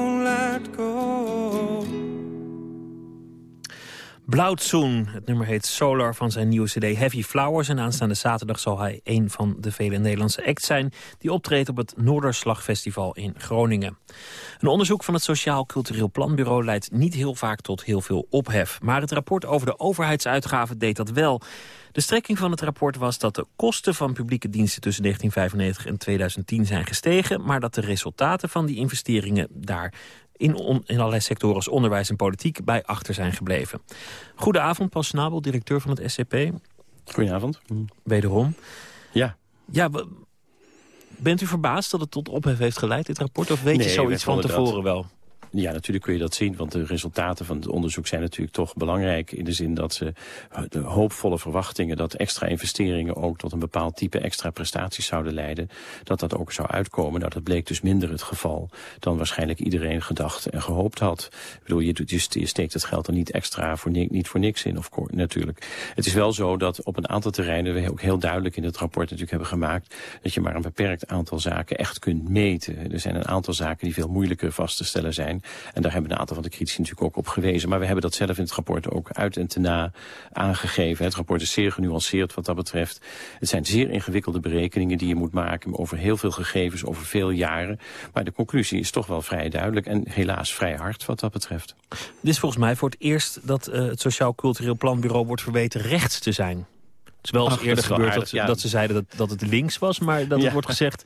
Blauwtsoen, het nummer heet Solar van zijn nieuwe cd Heavy Flowers. En aanstaande zaterdag zal hij een van de vele Nederlandse acts zijn... die optreedt op het Noorderslagfestival in Groningen. Een onderzoek van het Sociaal Cultureel Planbureau... leidt niet heel vaak tot heel veel ophef. Maar het rapport over de overheidsuitgaven deed dat wel... De strekking van het rapport was dat de kosten van publieke diensten tussen 1995 en 2010 zijn gestegen, maar dat de resultaten van die investeringen daar in, in allerlei sectoren als onderwijs en politiek bij achter zijn gebleven. Goedenavond, Paul Snabel, directeur van het SCP.
Goedenavond.
Wederom.
Ja.
Ja, bent u verbaasd dat het tot ophef heeft geleid, dit rapport? Of weet je zoiets van tevoren wel?
Ja, natuurlijk kun je dat zien, want de resultaten van het onderzoek zijn natuurlijk toch belangrijk. In de zin dat ze de hoopvolle verwachtingen dat extra investeringen ook tot een bepaald type extra prestaties zouden leiden, dat dat ook zou uitkomen. Nou, dat bleek dus minder het geval dan waarschijnlijk iedereen gedacht en gehoopt had. Ik bedoel, je, je steekt het geld er niet extra voor, niet voor niks in, of natuurlijk. Het is wel zo dat op een aantal terreinen, we ook heel duidelijk in het rapport natuurlijk hebben gemaakt, dat je maar een beperkt aantal zaken echt kunt meten. Er zijn een aantal zaken die veel moeilijker vast te stellen zijn. En daar hebben een aantal van de critici natuurlijk ook op gewezen. Maar we hebben dat zelf in het rapport ook uit en te na aangegeven. Het rapport is zeer genuanceerd wat dat betreft. Het zijn zeer ingewikkelde berekeningen die je moet maken over heel veel gegevens, over veel jaren. Maar de conclusie is toch wel vrij duidelijk en helaas vrij hard wat dat betreft.
Dit is volgens mij voor het eerst dat uh, het Sociaal Cultureel Planbureau wordt verweten rechts te zijn. Het is wel eens eerder gebeurd dat, dat, ze zeiden dat, dat het links was, maar dat het wordt gezegd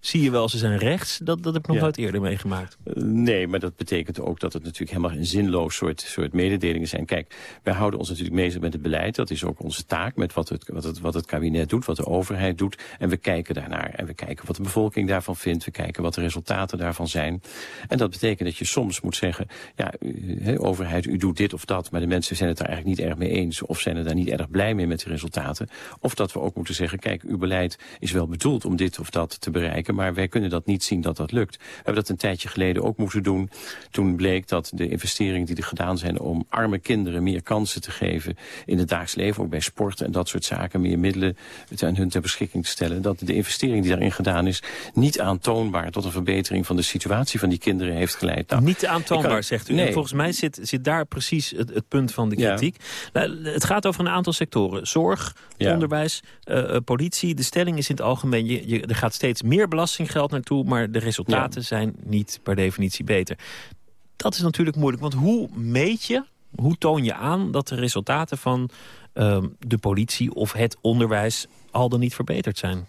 zie je wel, ze zijn rechts. Dat, dat heb ik nog nooit eerder meegemaakt.
Uh, nee, maar dat betekent ook dat het natuurlijk helemaal een zinloos soort, soort mededelingen zijn. Kijk, wij houden ons natuurlijk bezig met het beleid. Dat is ook onze taak met wat het, wat, het, wat het kabinet doet, wat de overheid doet. En we kijken daarnaar. En we kijken wat de bevolking daarvan vindt. We kijken wat de resultaten daarvan zijn. En dat betekent dat je soms moet zeggen... ja, he, overheid, u doet dit of dat... maar de mensen zijn het daar eigenlijk niet erg mee eens... of zijn er daar niet erg blij mee met de resultaten. Of dat we ook moeten zeggen... kijk, uw beleid is wel bedoeld om dit of dat te bereiken maar wij kunnen dat niet zien dat dat lukt. We hebben dat een tijdje geleden ook moeten doen. Toen bleek dat de investeringen die er gedaan zijn om arme kinderen meer kansen te geven in het dagelijks leven, ook bij sport en dat soort zaken, meer middelen aan hun ter beschikking te stellen, dat de investering die daarin gedaan is niet aantoonbaar tot een verbetering van de situatie van die kinderen heeft geleid.
Nou, niet aantoonbaar, zegt u. Nee. volgens mij zit, zit daar precies het, het punt van de kritiek. Nou, het gaat over een aantal sectoren. Zorg, ja. onderwijs, uh, politie. De stelling is in het algemeen, je, je, er gaat steeds meer belastinggeld naartoe... maar de resultaten ja. zijn niet per definitie beter. Dat is natuurlijk moeilijk, want hoe meet je, hoe toon je aan... dat de resultaten van uh, de politie of het onderwijs al dan niet verbeterd zijn?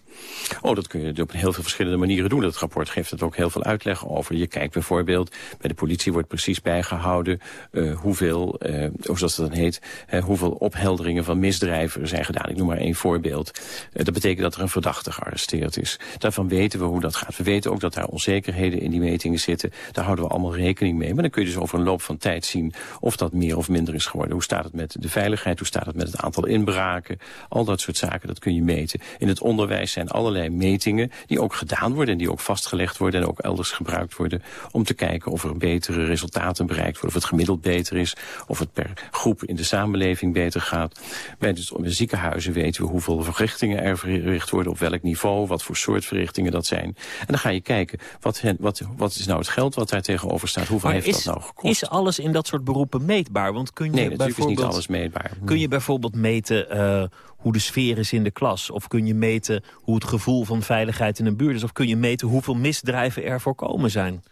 Oh, dat kun je op heel veel verschillende manieren doen. Dat rapport geeft het ook heel veel uitleg over. Je kijkt bijvoorbeeld, bij de politie wordt precies bijgehouden... Uh, hoeveel, uh, zoals dat dan heet, hoeveel ophelderingen van misdrijven zijn gedaan. Ik noem maar één voorbeeld. dat betekent dat er een verdachte gearresteerd is. Daarvan weten we hoe dat gaat. We weten ook dat daar onzekerheden in die metingen zitten. Daar houden we allemaal rekening mee. Maar dan kun je dus over een loop van tijd zien of dat meer of minder is geworden. Hoe staat het met de veiligheid? Hoe staat het met het aantal inbraken? Al dat soort zaken, dat kun je meten. In het onderwijs zijn allerlei metingen die ook gedaan worden... en die ook vastgelegd worden en ook elders gebruikt worden... om te kijken of er betere resultaten bereikt worden... of het gemiddeld beter is, of het per groep in de samenleving beter gaat. Bij de ziekenhuizen weten we hoeveel verrichtingen er verricht worden... op welk niveau, wat voor soort verrichtingen dat zijn. En dan ga je kijken, wat, wat, wat is nou het geld wat daar tegenover staat? Hoeveel
maar
heeft
is,
dat nou gekost?
Is alles in dat soort beroepen meetbaar? Want kun je
nee, natuurlijk is niet alles meetbaar.
Kun je bijvoorbeeld meten... Uh, hoe de sfeer is in de klas? Of kun je meten hoe het gevoel van veiligheid in een buurt is? Of kun je meten hoeveel misdrijven er voorkomen zijn?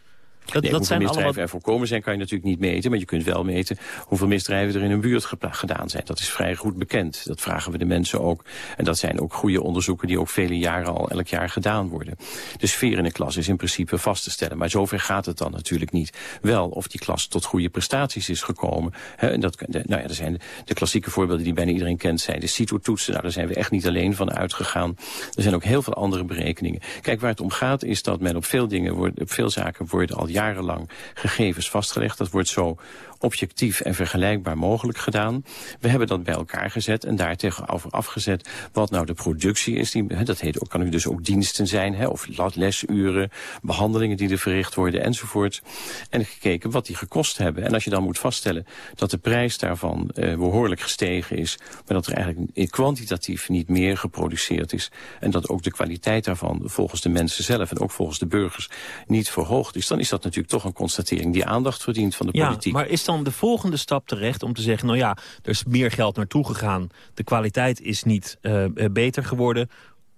Dat, nee, dat zijn misdrijven allemaal... er voorkomen zijn kan je natuurlijk niet meten. Maar je kunt wel meten hoeveel misdrijven er in een buurt gedaan zijn. Dat is vrij goed bekend. Dat vragen we de mensen ook. En dat zijn ook goede onderzoeken die ook vele jaren al elk jaar gedaan worden. De sfeer in de klas is in principe vast te stellen. Maar zover gaat het dan natuurlijk niet. Wel of die klas tot goede prestaties is gekomen. He, en dat, de, nou ja, er zijn de, klassieke voorbeelden die bijna iedereen kent zijn de CITO-toetsen. Nou, daar zijn we echt niet alleen van uitgegaan. Er zijn ook heel veel andere berekeningen. Kijk, waar het om gaat is dat men op veel dingen, wordt, op veel zaken worden al jarenlang gegevens vastgelegd. Dat wordt zo objectief en vergelijkbaar mogelijk gedaan. We hebben dat bij elkaar gezet en daar tegenover afgezet wat nou de productie is. Die, dat heet ook, kan u dus ook diensten zijn, hè, of lesuren, behandelingen die er verricht worden enzovoort. En gekeken wat die gekost hebben. En als je dan moet vaststellen dat de prijs daarvan uh, behoorlijk gestegen is, maar dat er eigenlijk kwantitatief niet meer geproduceerd is en dat ook de kwaliteit daarvan volgens de mensen zelf en ook volgens de burgers niet verhoogd is, dan is dat natuurlijk toch een constatering die aandacht verdient van de
ja,
politiek.
Maar is dan de volgende stap terecht om te zeggen, nou ja, er is meer geld naartoe gegaan, de kwaliteit is niet uh, beter geworden,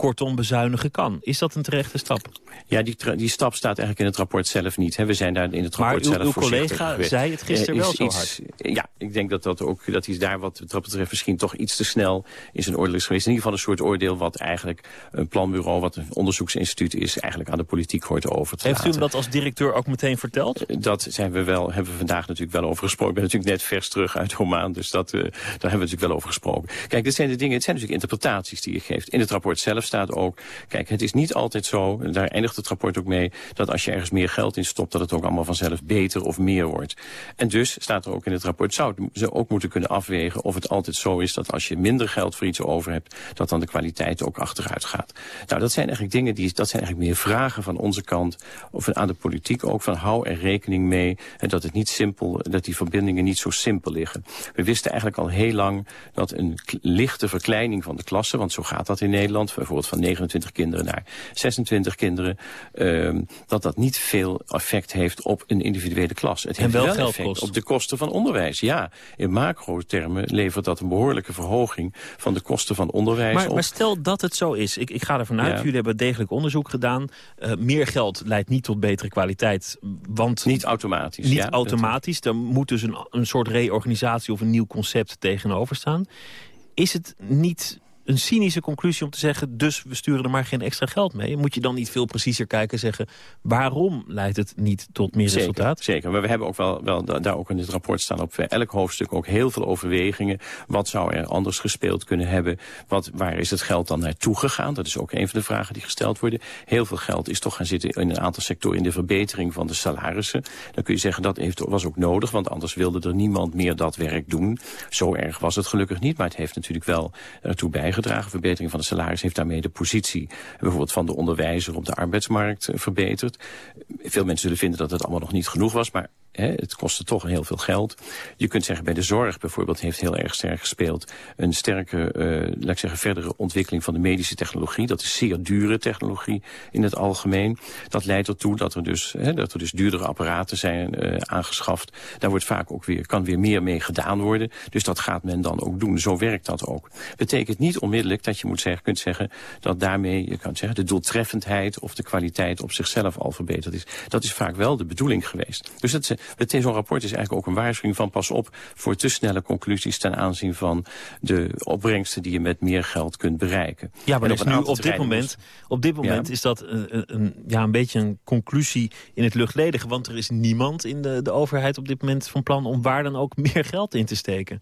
kortom bezuinigen kan. Is dat een terechte stap?
Ja, die, die stap staat eigenlijk in het rapport zelf niet. we zijn daar in het rapport
maar
zelf
uw collega zei het gisteren
is,
wel zo
iets,
hard.
Ja, ik denk dat, dat, ook, dat hij daar wat dat betreft misschien toch iets te snel in zijn oordeel is geweest. In ieder geval een soort oordeel wat eigenlijk een planbureau, wat een onderzoeksinstituut is, eigenlijk aan de politiek hoort over te
Heeft
laten.
u hem dat als directeur ook meteen verteld?
Dat zijn we wel, hebben we vandaag natuurlijk wel over gesproken. Ik ben natuurlijk net vers terug uit Oman, dus dat, uh, daar hebben we natuurlijk wel over gesproken. Kijk, dit zijn de dingen, het zijn natuurlijk interpretaties die je geeft. In het rapport zelf staat ook, Kijk, het is niet altijd zo, daar eindigt het rapport ook mee... dat als je ergens meer geld in stopt, dat het ook allemaal vanzelf beter of meer wordt. En dus staat er ook in het rapport, zou ze ook moeten kunnen afwegen... of het altijd zo is dat als je minder geld voor iets over hebt... dat dan de kwaliteit ook achteruit gaat. Nou, dat zijn eigenlijk dingen, die, dat zijn eigenlijk meer vragen van onze kant... of aan de politiek ook, van hou er rekening mee... en dat, het niet simpel, dat die verbindingen niet zo simpel liggen. We wisten eigenlijk al heel lang dat een lichte verkleining van de klasse... want zo gaat dat in Nederland, bijvoorbeeld van 29 kinderen naar 26 kinderen... Um, dat dat niet veel effect heeft op een individuele klas. Het heeft
wel,
effect
kost.
op de kosten van onderwijs. Ja, in macro-termen levert dat een behoorlijke verhoging... van de kosten van onderwijs
Maar,
op.
maar stel dat het zo is. Ik, ik ga ervan uit,
Ja.
jullie hebben degelijk onderzoek gedaan. Uh, meer geld leidt niet tot betere kwaliteit. Want
Niet automatisch.
niet
ja,
automatisch. Er moet dus een, een soort reorganisatie of een nieuw concept tegenover staan. Is het niet een cynische conclusie om te zeggen... dus we sturen er maar geen extra geld mee? Moet je dan niet veel preciezer kijken en zeggen... waarom leidt het niet tot meer
Zeker,
resultaat?
Zeker, maar we hebben ook wel, wel da- daar ook in het rapport staan op elk hoofdstuk ook heel veel overwegingen. Wat zou er anders gespeeld kunnen hebben? Wat, waar is het geld dan naartoe gegaan? Dat is ook een van de vragen die gesteld worden. Heel veel geld is toch gaan zitten in een aantal sectoren in de verbetering van de salarissen. Dan kun je zeggen dat heeft, was ook nodig, want anders wilde er niemand meer dat werk doen. Zo erg was het gelukkig niet, maar het heeft natuurlijk wel ertoe bijgedragen. Verbetering van de salaris heeft daarmee de positie bijvoorbeeld van de onderwijzer op de arbeidsmarkt eh, verbeterd. Veel mensen zullen vinden dat het allemaal nog niet genoeg was, maar hè, het kostte toch heel veel geld. Je kunt zeggen bij de zorg bijvoorbeeld heeft heel erg sterk gespeeld een sterke, eh, laat ik zeggen, verdere ontwikkeling van de medische technologie. Dat is zeer dure technologie in het algemeen. Dat leidt ertoe dat er dus, hè, dat er dus duurdere apparaten zijn eh, aangeschaft. Daar wordt vaak ook weer, kan weer meer mee gedaan worden. Dus dat gaat men dan ook doen. Zo werkt dat ook. Betekent niet onmiddellijk dat je moet zeggen, kunt zeggen dat daarmee, je kan zeggen, de doeltreffendheid of de kwaliteit op zichzelf al verbeterd is. Dat is vaak wel de bedoeling geweest. Dus dat, het zo'n rapport is eigenlijk ook een waarschuwing van pas op voor te snelle conclusies ten aanzien van de opbrengsten die je met meer geld kunt bereiken.
Ja, maar dus
een
nu
aantal
op dit moment, op dit moment
Ja.
is dat een, een- een, ja, een beetje een conclusie in het luchtledige. Want er is niemand in de, de overheid op dit moment van plan om waar dan ook meer geld in te steken.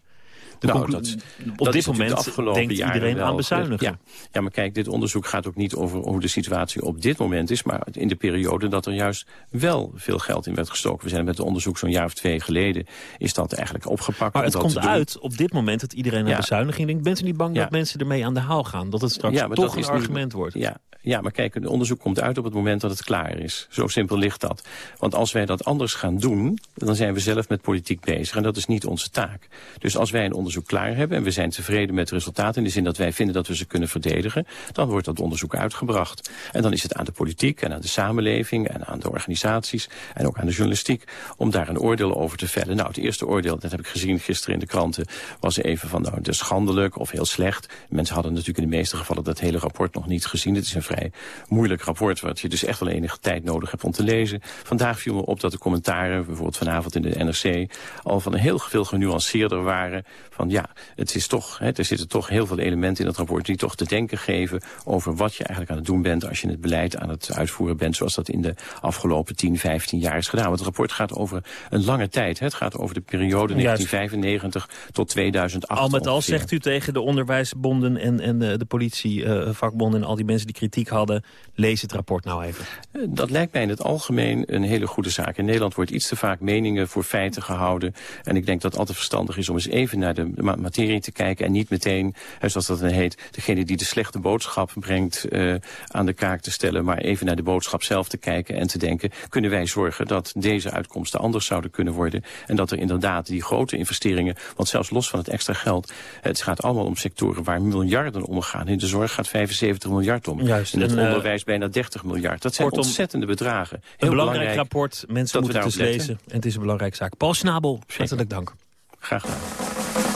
Nou, dat-
op
dat
dit moment
de
denkt iedereen
wel
aan bezuinigen.
Ja. ja, maar kijk, dit onderzoek gaat ook niet over hoe de situatie op dit moment is... maar in de periode dat er juist wel veel geld in werd gestoken. We zijn met het onderzoek zo'n jaar of twee geleden... is dat eigenlijk opgepakt.
Maar het komt uit op dit moment dat iedereen aan
Ja.
bezuiniging denkt. Bent u niet bang
Ja.
dat mensen ermee aan de haal gaan? Dat het straks
Ja,
toch een
nu-
argument wordt?
Ja, ja, maar kijk, het onderzoek komt uit op het moment dat het klaar is. Zo simpel ligt dat. Want als wij dat anders gaan doen, dan zijn we zelf met politiek bezig. En dat is niet onze taak. Dus als wij een onderzoek klaar hebben en we zijn tevreden met de resultaten... in de zin dat wij vinden dat we ze kunnen verdedigen... dan wordt dat onderzoek uitgebracht. En dan is het aan de politiek en aan de samenleving... en aan de organisaties en ook aan de journalistiek... om daar een oordeel over te vellen. Nou, het eerste oordeel, dat heb ik gezien gisteren in de kranten... was even van, nou, het is schandelijk of heel slecht. Mensen hadden natuurlijk in de meeste gevallen dat hele rapport nog niet gezien. Het is een vrij moeilijk rapport... wat je dus echt wel enige tijd nodig hebt om te lezen. Vandaag viel me op dat de commentaren, bijvoorbeeld vanavond in de NRC... al van heel veel genuanceerder waren. Van
van ja, het is toch, hè, er zitten toch heel veel elementen in het rapport... die toch te denken geven over wat je eigenlijk aan het doen bent... als je het beleid aan het uitvoeren bent... zoals dat in de afgelopen 10, 15 jaar is gedaan. Want het rapport gaat over een lange tijd. Hè. Het gaat over de periode 1995 tot 2008
Al met al
ongeveer.
zegt u tegen de onderwijsbonden en, en de, de politievakbonden... en al die mensen die kritiek hadden, lees het rapport nou even.
Eh, Dat lijkt mij in het algemeen een hele goede zaak. In Nederland wordt iets te vaak meningen voor feiten gehouden. En ik denk dat het altijd verstandig is om eens even naar de ma- materie te kijken... en niet meteen, zoals dat dan heet, degene die de slechte boodschap brengt... eh, aan de kaak te stellen, maar even naar de boodschap zelf te kijken... en te denken, kunnen wij zorgen dat deze uitkomsten anders zouden kunnen worden... en dat er inderdaad die grote investeringen... want zelfs los van het extra geld... het gaat allemaal om sectoren waar miljarden omgaan. In de zorg gaat 75 miljard om.
Juist,
in het
en, eh,
onderwijs bijna 30 miljard. Dat zijn
kortom,
ontzettende bedragen.
Een
Heel
belangrijk rapport, mensen moeten het eens
daarop
lezen. En het is een belangrijke zaak. Paul Snabel, hartelijk dank.
Graag gedaan.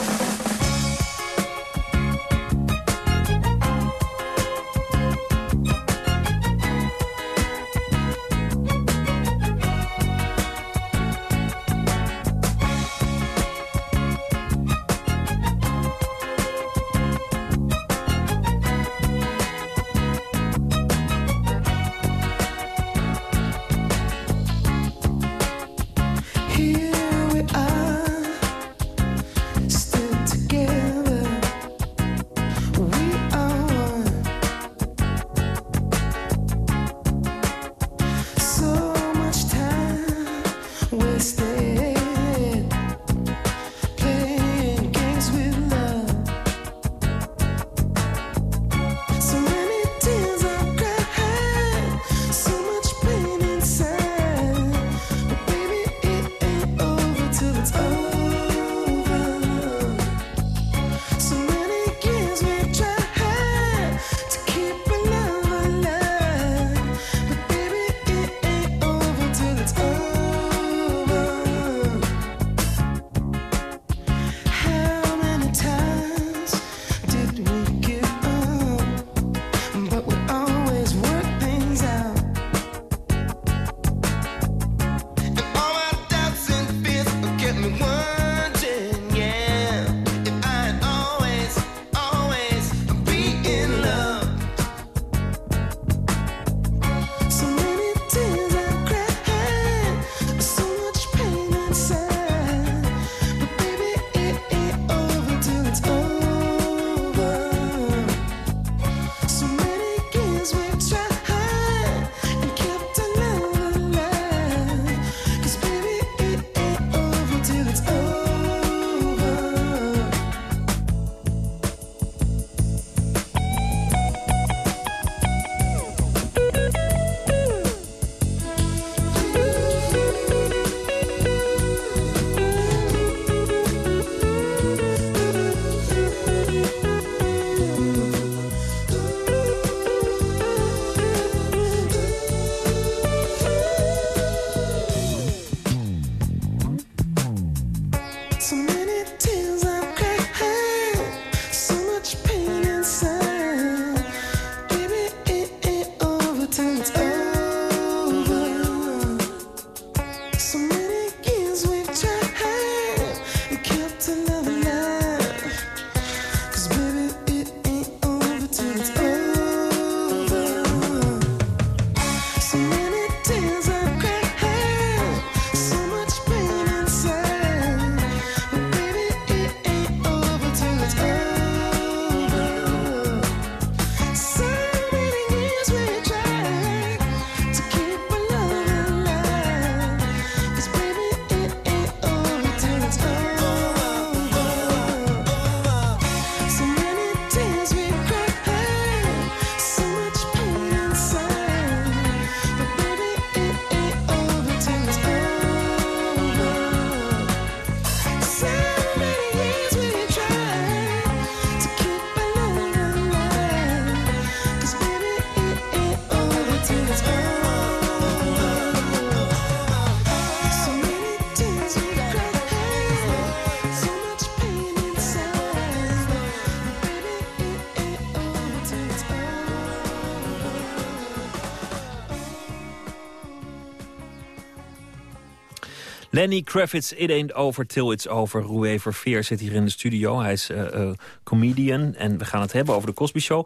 Lenny Kravitz, It Ain't Over Till It's Over. Roué Verveer zit hier in de studio. Hij is uh, comedian en we gaan het hebben over de Cosby Show.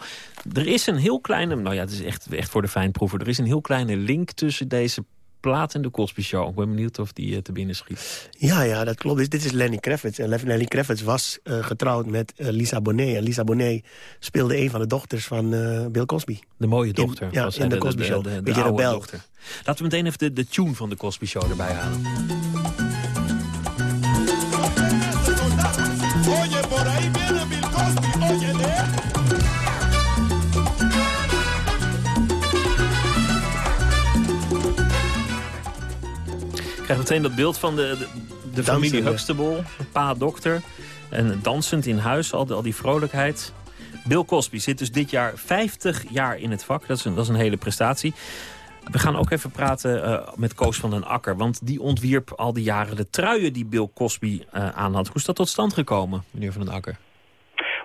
Er is een heel kleine, nou ja, het is echt, echt voor de fijnproever... er is een heel kleine link tussen deze plaat en de Cosby Show. Ik ben benieuwd of die uh, te binnen schiet.
Ja, ja, dat klopt. Dit is Lenny Kravitz. En Lenny Kravitz was uh, getrouwd met uh, Lisa Bonet. En Lisa Bonet speelde een van de dochters van Bill Cosby.
De mooie dochter.
In, ja,
was
in de, de Cosby Show.
De, de. Dochter. Laten we meteen even de, de tune van de Cosby Show erbij halen.
Oye, por ahí viene Bill Cosby, oye,
Ik krijg meteen dat beeld van de, de, de familie Huxtable, pa, dokter. En dansend in huis, al, al die vrolijkheid. Bill Cosby zit dus dit jaar 50 jaar in het vak. Dat is een, dat is een hele prestatie. We gaan ook even praten uh, met Koos van den Akker. Want die ontwierp al die jaren de truien die Bill Cosby uh, aan had. Hoe is dat tot stand gekomen, meneer van den Akker?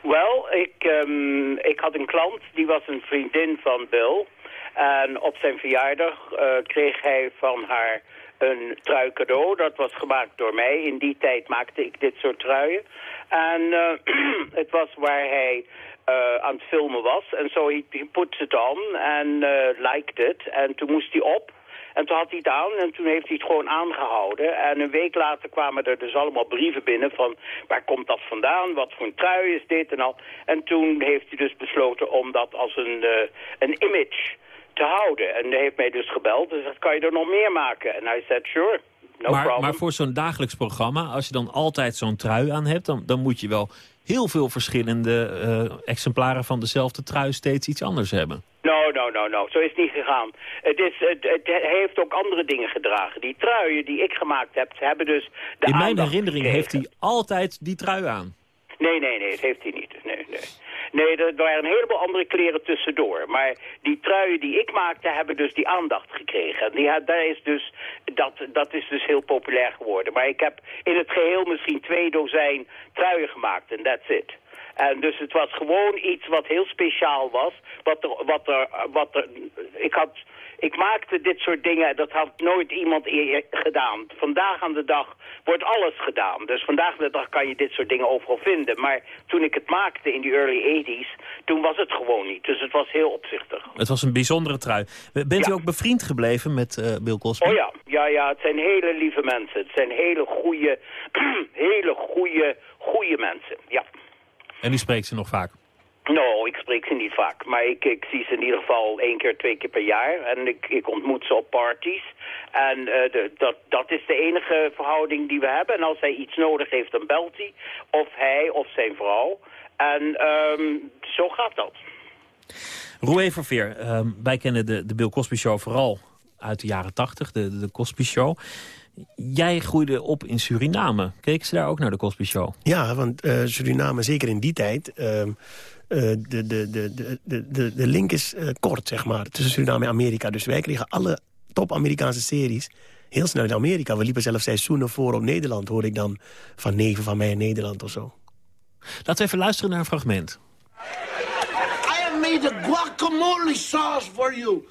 Wel, ik, um, ik had een klant, die was een vriendin van Bill. En op zijn verjaardag uh, kreeg hij van haar een trui cadeau. Dat was gemaakt door mij. In die tijd maakte ik dit soort truien. En het was waar hij uh, aan het filmen was. En zo, he, he put it on en uh, liked it. En toen moest hij op. En toen had hij het aan en toen heeft hij het gewoon aangehouden. En een week later kwamen er dus allemaal brieven binnen van... waar komt dat vandaan, wat voor een trui is dit en al. En toen heeft hij dus besloten om dat als een, uh, een image te houden. En hij heeft mij dus gebeld, dus dat kan je er nog meer maken. En hij zei, sure, no
maar,
problem.
maar voor zo'n dagelijks programma, als je dan altijd zo'n trui aan hebt... dan, dan moet je wel heel veel verschillende uh, exemplaren van dezelfde trui steeds iets anders hebben.
No, no, no, no. Zo is het niet gegaan. Het, is, het, het, heeft ook andere dingen gedragen. Die truien die ik gemaakt heb, hebben dus de
In mijn herinnering heeft hij altijd die trui aan.
Nee, nee, nee, dat heeft hij niet. Nee, nee. Nee, er waren een heleboel andere kleren tussendoor. Maar die truien die ik maakte hebben dus die aandacht gekregen. Die, daar is dus, dat, dat is dus heel populair geworden. Maar ik heb in het geheel misschien twee dozijn truien gemaakt en that's it. En dus het was gewoon iets wat heel speciaal was. Wat er, wat er, wat er, ik had, ik maakte dit soort dingen, dat had nooit iemand gedaan. Vandaag aan de dag wordt alles gedaan. Dus vandaag aan de dag kan je dit soort dingen overal vinden. Maar toen ik het maakte in die early 80s, toen was het gewoon niet. Dus het was heel opzichtig.
Het was een bijzondere trui. Bent
Ja.
u ook bevriend gebleven met eh, Bill Cosby?
Oh ja, ja, ja, het zijn hele lieve mensen. Het zijn hele goede, hele goede, goede mensen, ja.
En u spreekt ze nog vaak?
Nou, ik spreek ze niet vaak, maar ik, ik zie ze in ieder geval één keer, twee keer per jaar. En ik, ik ontmoet ze op parties. En eh, de, dat, dat is de enige verhouding die we hebben. En als hij iets nodig heeft, dan belt hij. Of hij of zijn vrouw. En ehm, zo gaat dat.
Roué Verveer, ehm, wij kennen de, de Bill Cosby Show vooral uit de jaren tachtig, de, de Cosby Show. Jij groeide op in Suriname. Keken ze daar ook naar de Cosby Show?
Ja, want eh, Suriname, zeker in die tijd... ehm, eh, de, de, de, de, de, de, de link is eh, kort, zeg maar, tussen Suriname en Amerika. Dus wij kregen alle top-Amerikaanse series heel snel in Amerika. We liepen zelfs seizoenen voor op Nederland, hoorde ik dan van neven van mij in Nederland of zo.
Laten we even luisteren naar een fragment.
I have made a guacamole sauce for you.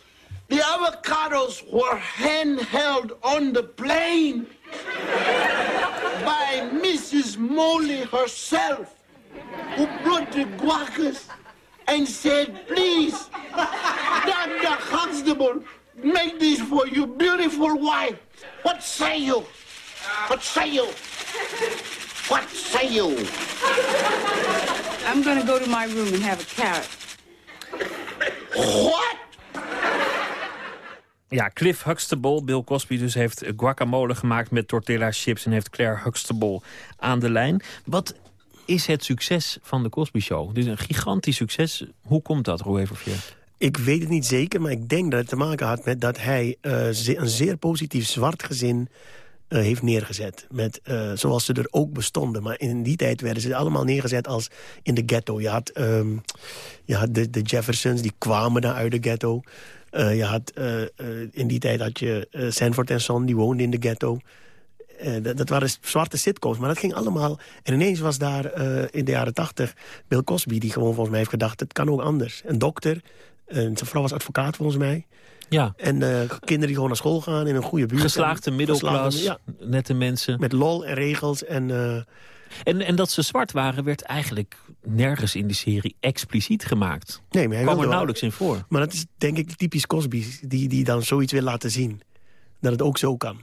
The avocados were handheld on the plane by Mrs. Molly herself, who brought the guacas and said, please, Dr. Huxtable, make this for your beautiful wife. What say you? What say you? What say you?
I'm gonna go to my room and have a carrot.
What?
Ja, Cliff Huxtable, Bill Cosby dus heeft guacamole gemaakt met tortilla chips... en heeft Claire Huxtable aan de lijn. Wat is het succes van de Cosby Show? Is een gigantisch succes. Hoe komt dat, Roe Verveer?
Ik weet het niet zeker, maar ik denk dat het te maken had met dat hij eh, een zeer positief zwart gezin eh, heeft neergezet. Met, eh, zoals ze er ook bestonden. Maar in die tijd werden ze allemaal neergezet als in de ghetto. Je had, ehm, je had de, de Jeffersons, die kwamen daar uit de ghetto. Je had, in die tijd had je Sanford en Son, die woonden in de ghetto. Eh, dat, dat waren zwarte sitcoms, maar dat ging allemaal... En ineens was daar eh, in de jaren tachtig Bill Cosby... die gewoon volgens mij heeft gedacht, het kan ook anders. Een dokter, En zijn vrouw was advocaat volgens mij.
Ja.
En eh, kinderen die gewoon naar school gaan in een goede buurt.
Geslaagde middelklas,
ja,
nette mensen.
met lol en regels. En,
En, en dat ze zwart waren werd eigenlijk nergens in de serie expliciet gemaakt.
nee, maar hij
kwam er
wel-
nauwelijks in voor.
Maar dat is denk ik typisch Cosby, die, die dan zoiets wil laten zien. Dat het ook zo kan.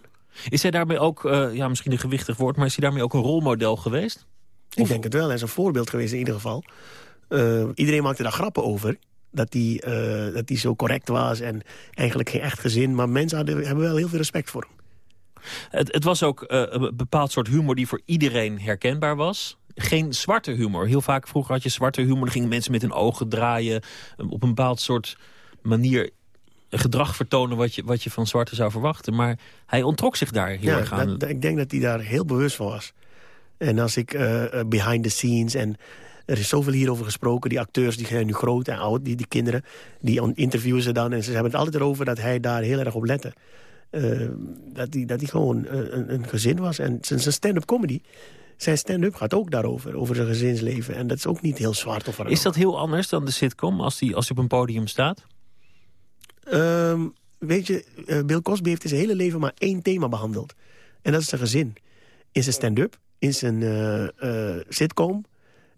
Is hij daarmee ook, eh, ja, misschien een gewichtig woord... maar is hij daarmee ook een rolmodel geweest?
Ik denk het wel. Hij is een voorbeeld geweest in ieder geval. Eh, iedereen maakte daar grappen over. Dat hij, eh, dat zo correct was en eigenlijk geen echt gezin. Maar mensen hadden, hebben wel heel veel respect voor hem.
Het, het was ook een bepaald soort humor die voor iedereen herkenbaar was. Geen zwarte humor. Heel vaak vroeger had je zwarte humor. Dan gingen mensen met hun ogen draaien. Op een bepaald soort manier gedrag vertonen wat je, wat je van zwarte zou verwachten. Maar hij ontrok zich daar heel
Ja,
erg aan.
dat- ik denk dat hij daar heel bewust van was. En als ik eh, eh, behind the scenes... en er is zoveel hierover gesproken. Die acteurs die zijn nu groot en oud, die, die kinderen. Die interviewen ze dan. En ze hebben het altijd erover dat hij daar heel erg op lette. Eh, dat hij dat hij gewoon een, een gezin was. En zijn zijn stand-up comedy... Zijn stand-up gaat ook daarover, over zijn gezinsleven. En dat is ook niet heel zwart of
Is dat heel anders dan de sitcom als hij als die op een podium staat?
Ehm, weet je, eh, Bill Cosby heeft zijn hele leven maar één thema behandeld. En dat is zijn gezin. In zijn stand-up, in zijn eh, eh, sitcom...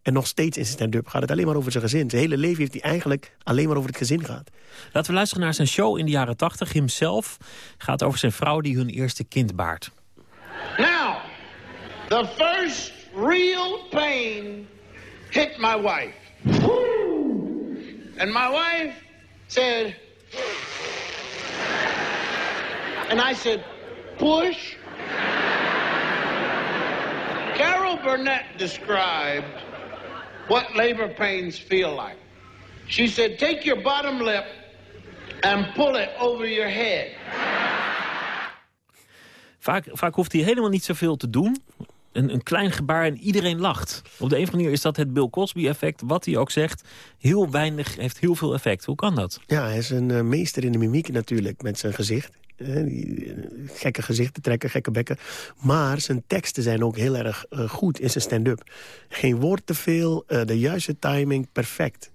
en nog steeds in zijn stand-up gaat het alleen maar over zijn gezin. Zijn hele leven heeft hij eigenlijk alleen maar over het gezin gehad.
Laten we luisteren naar zijn show in de jaren 80. Himself gaat over zijn vrouw die hun eerste kind baart.
Now, the first real pain hit my wife. And my wife said, and I said, push. Carol Burnett described what labor pains feel like. She said, take your bottom lip and pull it over your head.
Vaak, vaak hoeft hij helemaal niet zoveel te doen. Een, een klein gebaar en iedereen lacht. Op de een of andere manier is dat het Bill Cosby-effect. Wat hij ook zegt, heel weinig heeft heel veel effect. Hoe kan dat?
Ja, hij is een eh, meester in de mimiek natuurlijk, met zijn gezicht. Eh, eh, gekke gezichten trekken, gekke bekken. Maar zijn teksten zijn ook heel erg goed in zijn stand-up. Geen woord te veel, de juiste timing, perfect.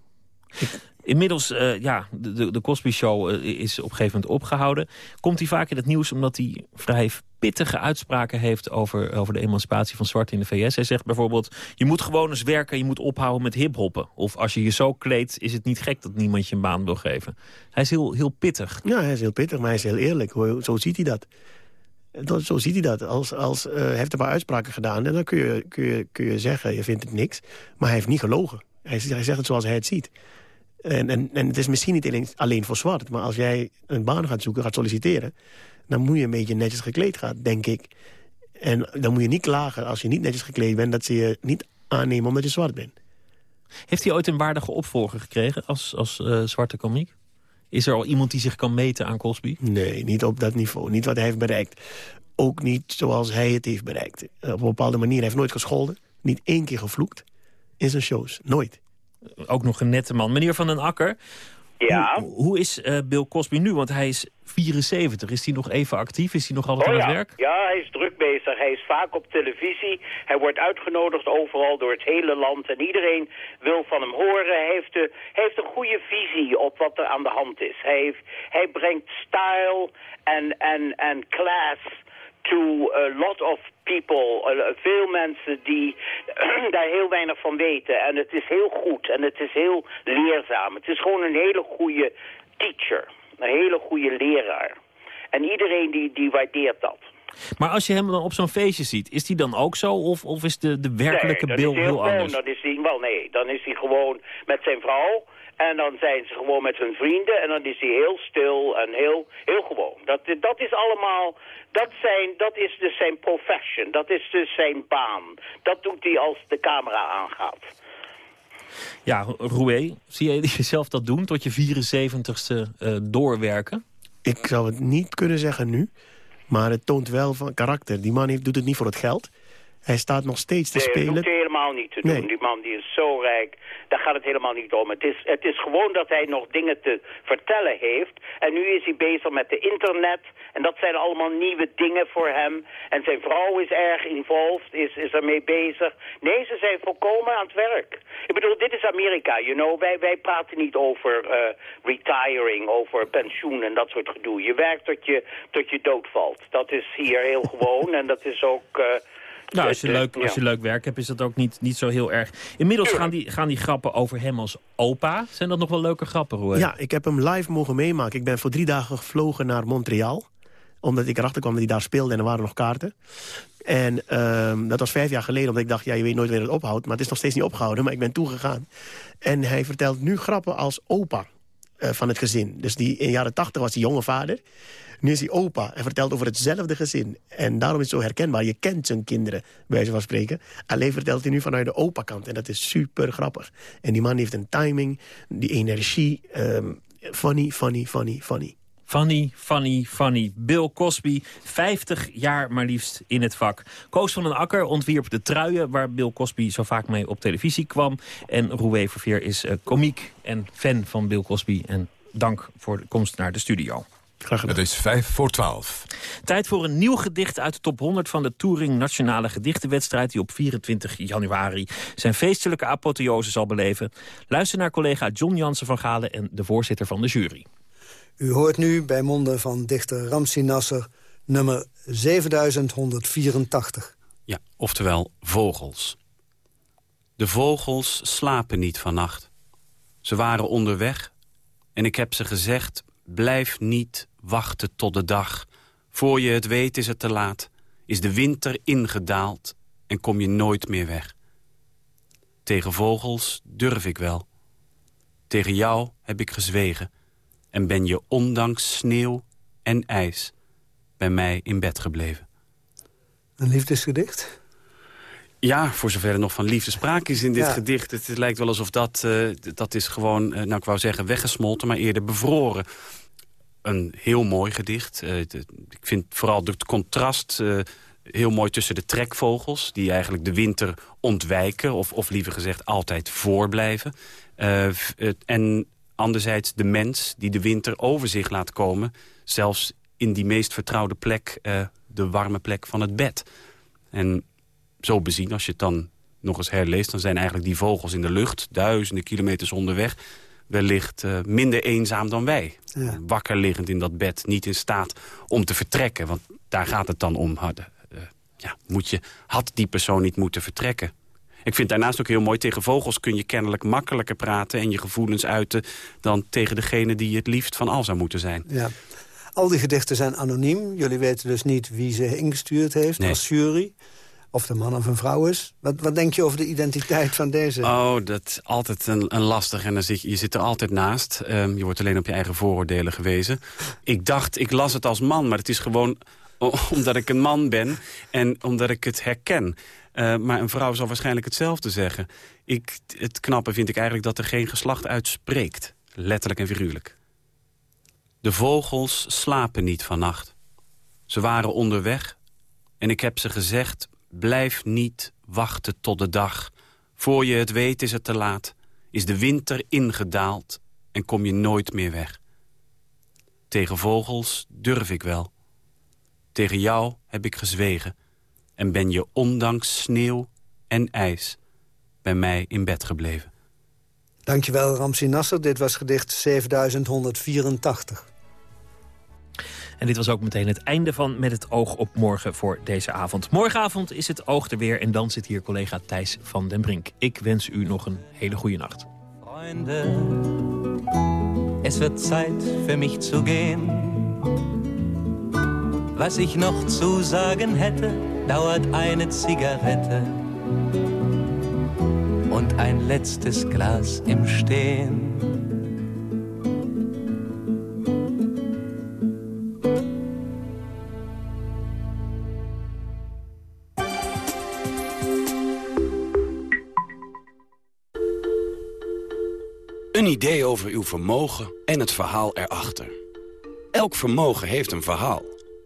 Inmiddels, eh, ja, de, de, Cosby Show eh, is op een gegeven moment opgehouden. Komt hij vaak in het nieuws omdat hij vrij pittige uitspraken heeft... over, over de emancipatie van zwart in de VS. Hij zegt bijvoorbeeld, je moet gewoon eens werken... je moet ophouden met hiphoppen. Of als je je zo kleedt, is het niet gek dat niemand je een baan wil geven. Hij is heel, heel pittig.
Ja, hij is heel pittig, maar hij is heel eerlijk. Zo ziet hij dat. Dat- Zo ziet hij dat. Als, als, eh, hij heeft een paar uitspraken gedaan en dan kun je, kun, je, kun je zeggen, je vindt het niks. Maar hij heeft niet gelogen. Hij, hij zegt het zoals hij het ziet. En, en, en het is misschien niet alleen, alleen voor zwart. Maar als jij een baan gaat zoeken, gaat solliciteren... dan moet je een beetje netjes gekleed gaan, denk ik. En dan moet je niet klagen als je niet netjes gekleed bent... dat ze je niet aannemen omdat je zwart bent.
Heeft hij ooit een waardige opvolger gekregen als, als eh, zwarte komiek? Is er al iemand die zich kan meten aan Cosby?
Nee, niet op dat niveau. Niet wat hij heeft bereikt. Ook niet zoals hij het heeft bereikt. Op een bepaalde manier. Hij heeft nooit gescholden. Niet één keer gevloekt. In zijn shows. Nooit.
Ook nog een nette man. Meneer Van den Akker,
Ja.
hoe, hoe is eh, Bill Cosby nu? Want hij is 74. Is hij nog even actief? Is hij nog altijd
Oh
aan
ja.
het werk?
ja, hij is druk bezig. Hij is vaak op televisie. Hij wordt uitgenodigd overal door het hele land. En iedereen wil van hem horen. Hij heeft, de, hij heeft een goede visie op wat er aan de hand is. Hij, heeft, hij brengt style en, en, en class to a lot of people. Uh, veel mensen die daar heel weinig van weten. En het is heel goed en het is heel leerzaam. Het is gewoon een hele goede teacher. Een hele goede leraar. En iedereen die, die waardeert dat.
Maar als je hem dan op zo'n feestje ziet, is hij dan ook zo? Of, of is de, de werkelijke
nee, hij
heel anders?
Dan is hij, wel nee, dan is hij gewoon met zijn vrouw. En dan zijn ze gewoon met hun vrienden. En dan is hij heel stil en heel, heel gewoon. Dat, dat is allemaal, dat, zijn, dat is dus zijn profession. Dat is dus zijn baan. Dat doet hij als de camera aangaat.
Ja, Roué, zie je jezelf dat doen? Tot je 74ste eh, doorwerken?
Ik zou het niet kunnen zeggen nu. Maar het toont wel van karakter. Die man heeft, doet het niet voor het geld. Hij staat nog steeds te
Nee,
spelen.
Helemaal niet te doen. Die man die is zo rijk, daar gaat het helemaal niet om. Het is, het is gewoon dat hij nog dingen te vertellen heeft. En nu is hij bezig met de internet. En dat zijn allemaal nieuwe dingen voor hem. En zijn vrouw is erg involved, is, is ermee bezig. Nee, ze zijn volkomen aan het werk. Ik bedoel, dit is Amerika, you know. Wij, wij praten niet over uh, retiring, over pensioen en dat soort gedoe. Je werkt tot je, tot je doodvalt. Dat is hier heel gewoon en dat is ook... Uh,
nou, als je, leuk, als je leuk werk hebt, is dat ook niet, niet zo heel erg. Inmiddels gaan die, gaan die grappen over hem als opa. Zijn dat nog wel leuke grappen, hoor?
Ja, ik heb hem live mogen meemaken. Ik ben voor drie dagen gevlogen naar Montreal omdat ik erachter kwam dat hij daar speelde en er waren nog kaarten. En uh, dat was vijf jaar geleden, omdat ik dacht... ja, je weet nooit wanneer het ophoudt. Maar het is nog steeds niet opgehouden, maar ik ben toegegaan. En hij vertelt nu grappen als opa uh, van het gezin. Dus die, in de jaren tachtig was hij jonge vader. Nu is hij opa en vertelt over hetzelfde gezin. En daarom is het zo herkenbaar. Je kent zijn kinderen, bij wijze van spreken. Alleen vertelt hij nu vanuit de opa-kant. En dat is super grappig. En die man heeft een timing, die energie. Um, funny, funny, funny, funny.
Funny, funny, funny. Bill Cosby, 50 jaar maar liefst in het vak. Koos van den Akker ontwierp de truien... waar Bill Cosby zo vaak mee op televisie kwam. En Roué Verveer is uh, komiek en fan van Bill Cosby. En dank voor de komst naar de studio.
Het is vijf voor twaalf.
Tijd voor een nieuw gedicht uit de top 100 van de Touring Nationale Gedichtenwedstrijd... die op 24 januari zijn feestelijke apotheose zal beleven. Luister naar collega John Jansen van Galen en de voorzitter van de jury.
U hoort nu bij monden van dichter Ramsi Nasser nummer 7184.
Ja, oftewel vogels. De vogels slapen niet vannacht. Ze waren onderweg en ik heb ze gezegd... blijf niet wachten tot de dag. Voor je het weet is het te laat. Is de winter ingedaald en kom je nooit meer weg. Tegen vogels durf ik wel. Tegen jou heb ik gezwegen en ben je ondanks sneeuw en ijs bij mij in bed gebleven.
Een liefdesgedicht?
Ja, voor zover er nog van liefde sprake is in dit gedicht. Het, lijkt wel alsof dat, uh, dat is gewoon, uh, nou ik wou zeggen weggesmolten, maar eerder bevroren. Een heel mooi gedicht. Uh, ik vind vooral het contrast heel mooi tussen de trekvogels... die eigenlijk de winter ontwijken, of, of liever gezegd altijd voorblijven. en Anderzijds de mens die de winter over zich laat komen. Zelfs in die meest vertrouwde plek, uh, de warme plek van het bed. En zo bezien, als je het dan nog eens herleest... dan zijn eigenlijk die vogels in de lucht, duizenden kilometers onderweg... wellicht uh, minder eenzaam dan wij. Ja. Wakker liggend in dat bed, niet in staat om te vertrekken. Want daar gaat het dan om. Had, uh, ja, moet je, had die persoon niet moeten vertrekken? Ik vind daarnaast ook heel mooi, tegen vogels kun je kennelijk makkelijker praten... en je gevoelens uiten dan tegen degene die het liefst van al zou moeten zijn.
Ja. Al die gedichten zijn anoniem. Jullie weten dus niet wie ze ingestuurd heeft als jury of de man of een vrouw is. Wat, wat denk je over de identiteit van deze?
Oh, dat is altijd een, een lastig. En dan zit je, je zit er altijd naast. Um, je wordt alleen op je eigen vooroordelen gewezen. Ik dacht, ik las het als man, maar het is gewoon omdat ik een man ben en omdat ik het herken. Uh, maar een vrouw zal waarschijnlijk hetzelfde zeggen. Ik, het knappe vind ik eigenlijk dat er geen geslacht uitspreekt. Letterlijk en figuurlijk. De vogels slapen niet vannacht. Ze waren onderweg en ik heb ze gezegd... blijf niet wachten tot de dag. Voor je het weet is het te laat. Is de winter ingedaald en kom je nooit meer weg. Tegen vogels durf ik wel. Tegen jou heb ik gezwegen en ben je ondanks sneeuw en ijs bij mij in bed gebleven.
Dankjewel, Ramsi Nasser. Dit was gedicht 7184.
En dit was ook meteen het einde van Met het oog op morgen voor deze avond. Morgenavond is het oog er weer en dan zit hier collega Thijs van den Brink. Ik wens u nog een hele goede nacht.
Vrienden, es wird Zeit für mich zu gehen. Was ich noch zu sagen hätte, dauert eine Zigarette und ein letztes Glas im Stehen.
Een idee over uw vermogen en het verhaal erachter. Elk vermogen heeft een verhaal.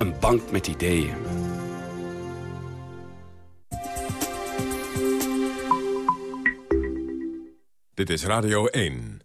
een bank met ideeën.
Dit is Radio 1.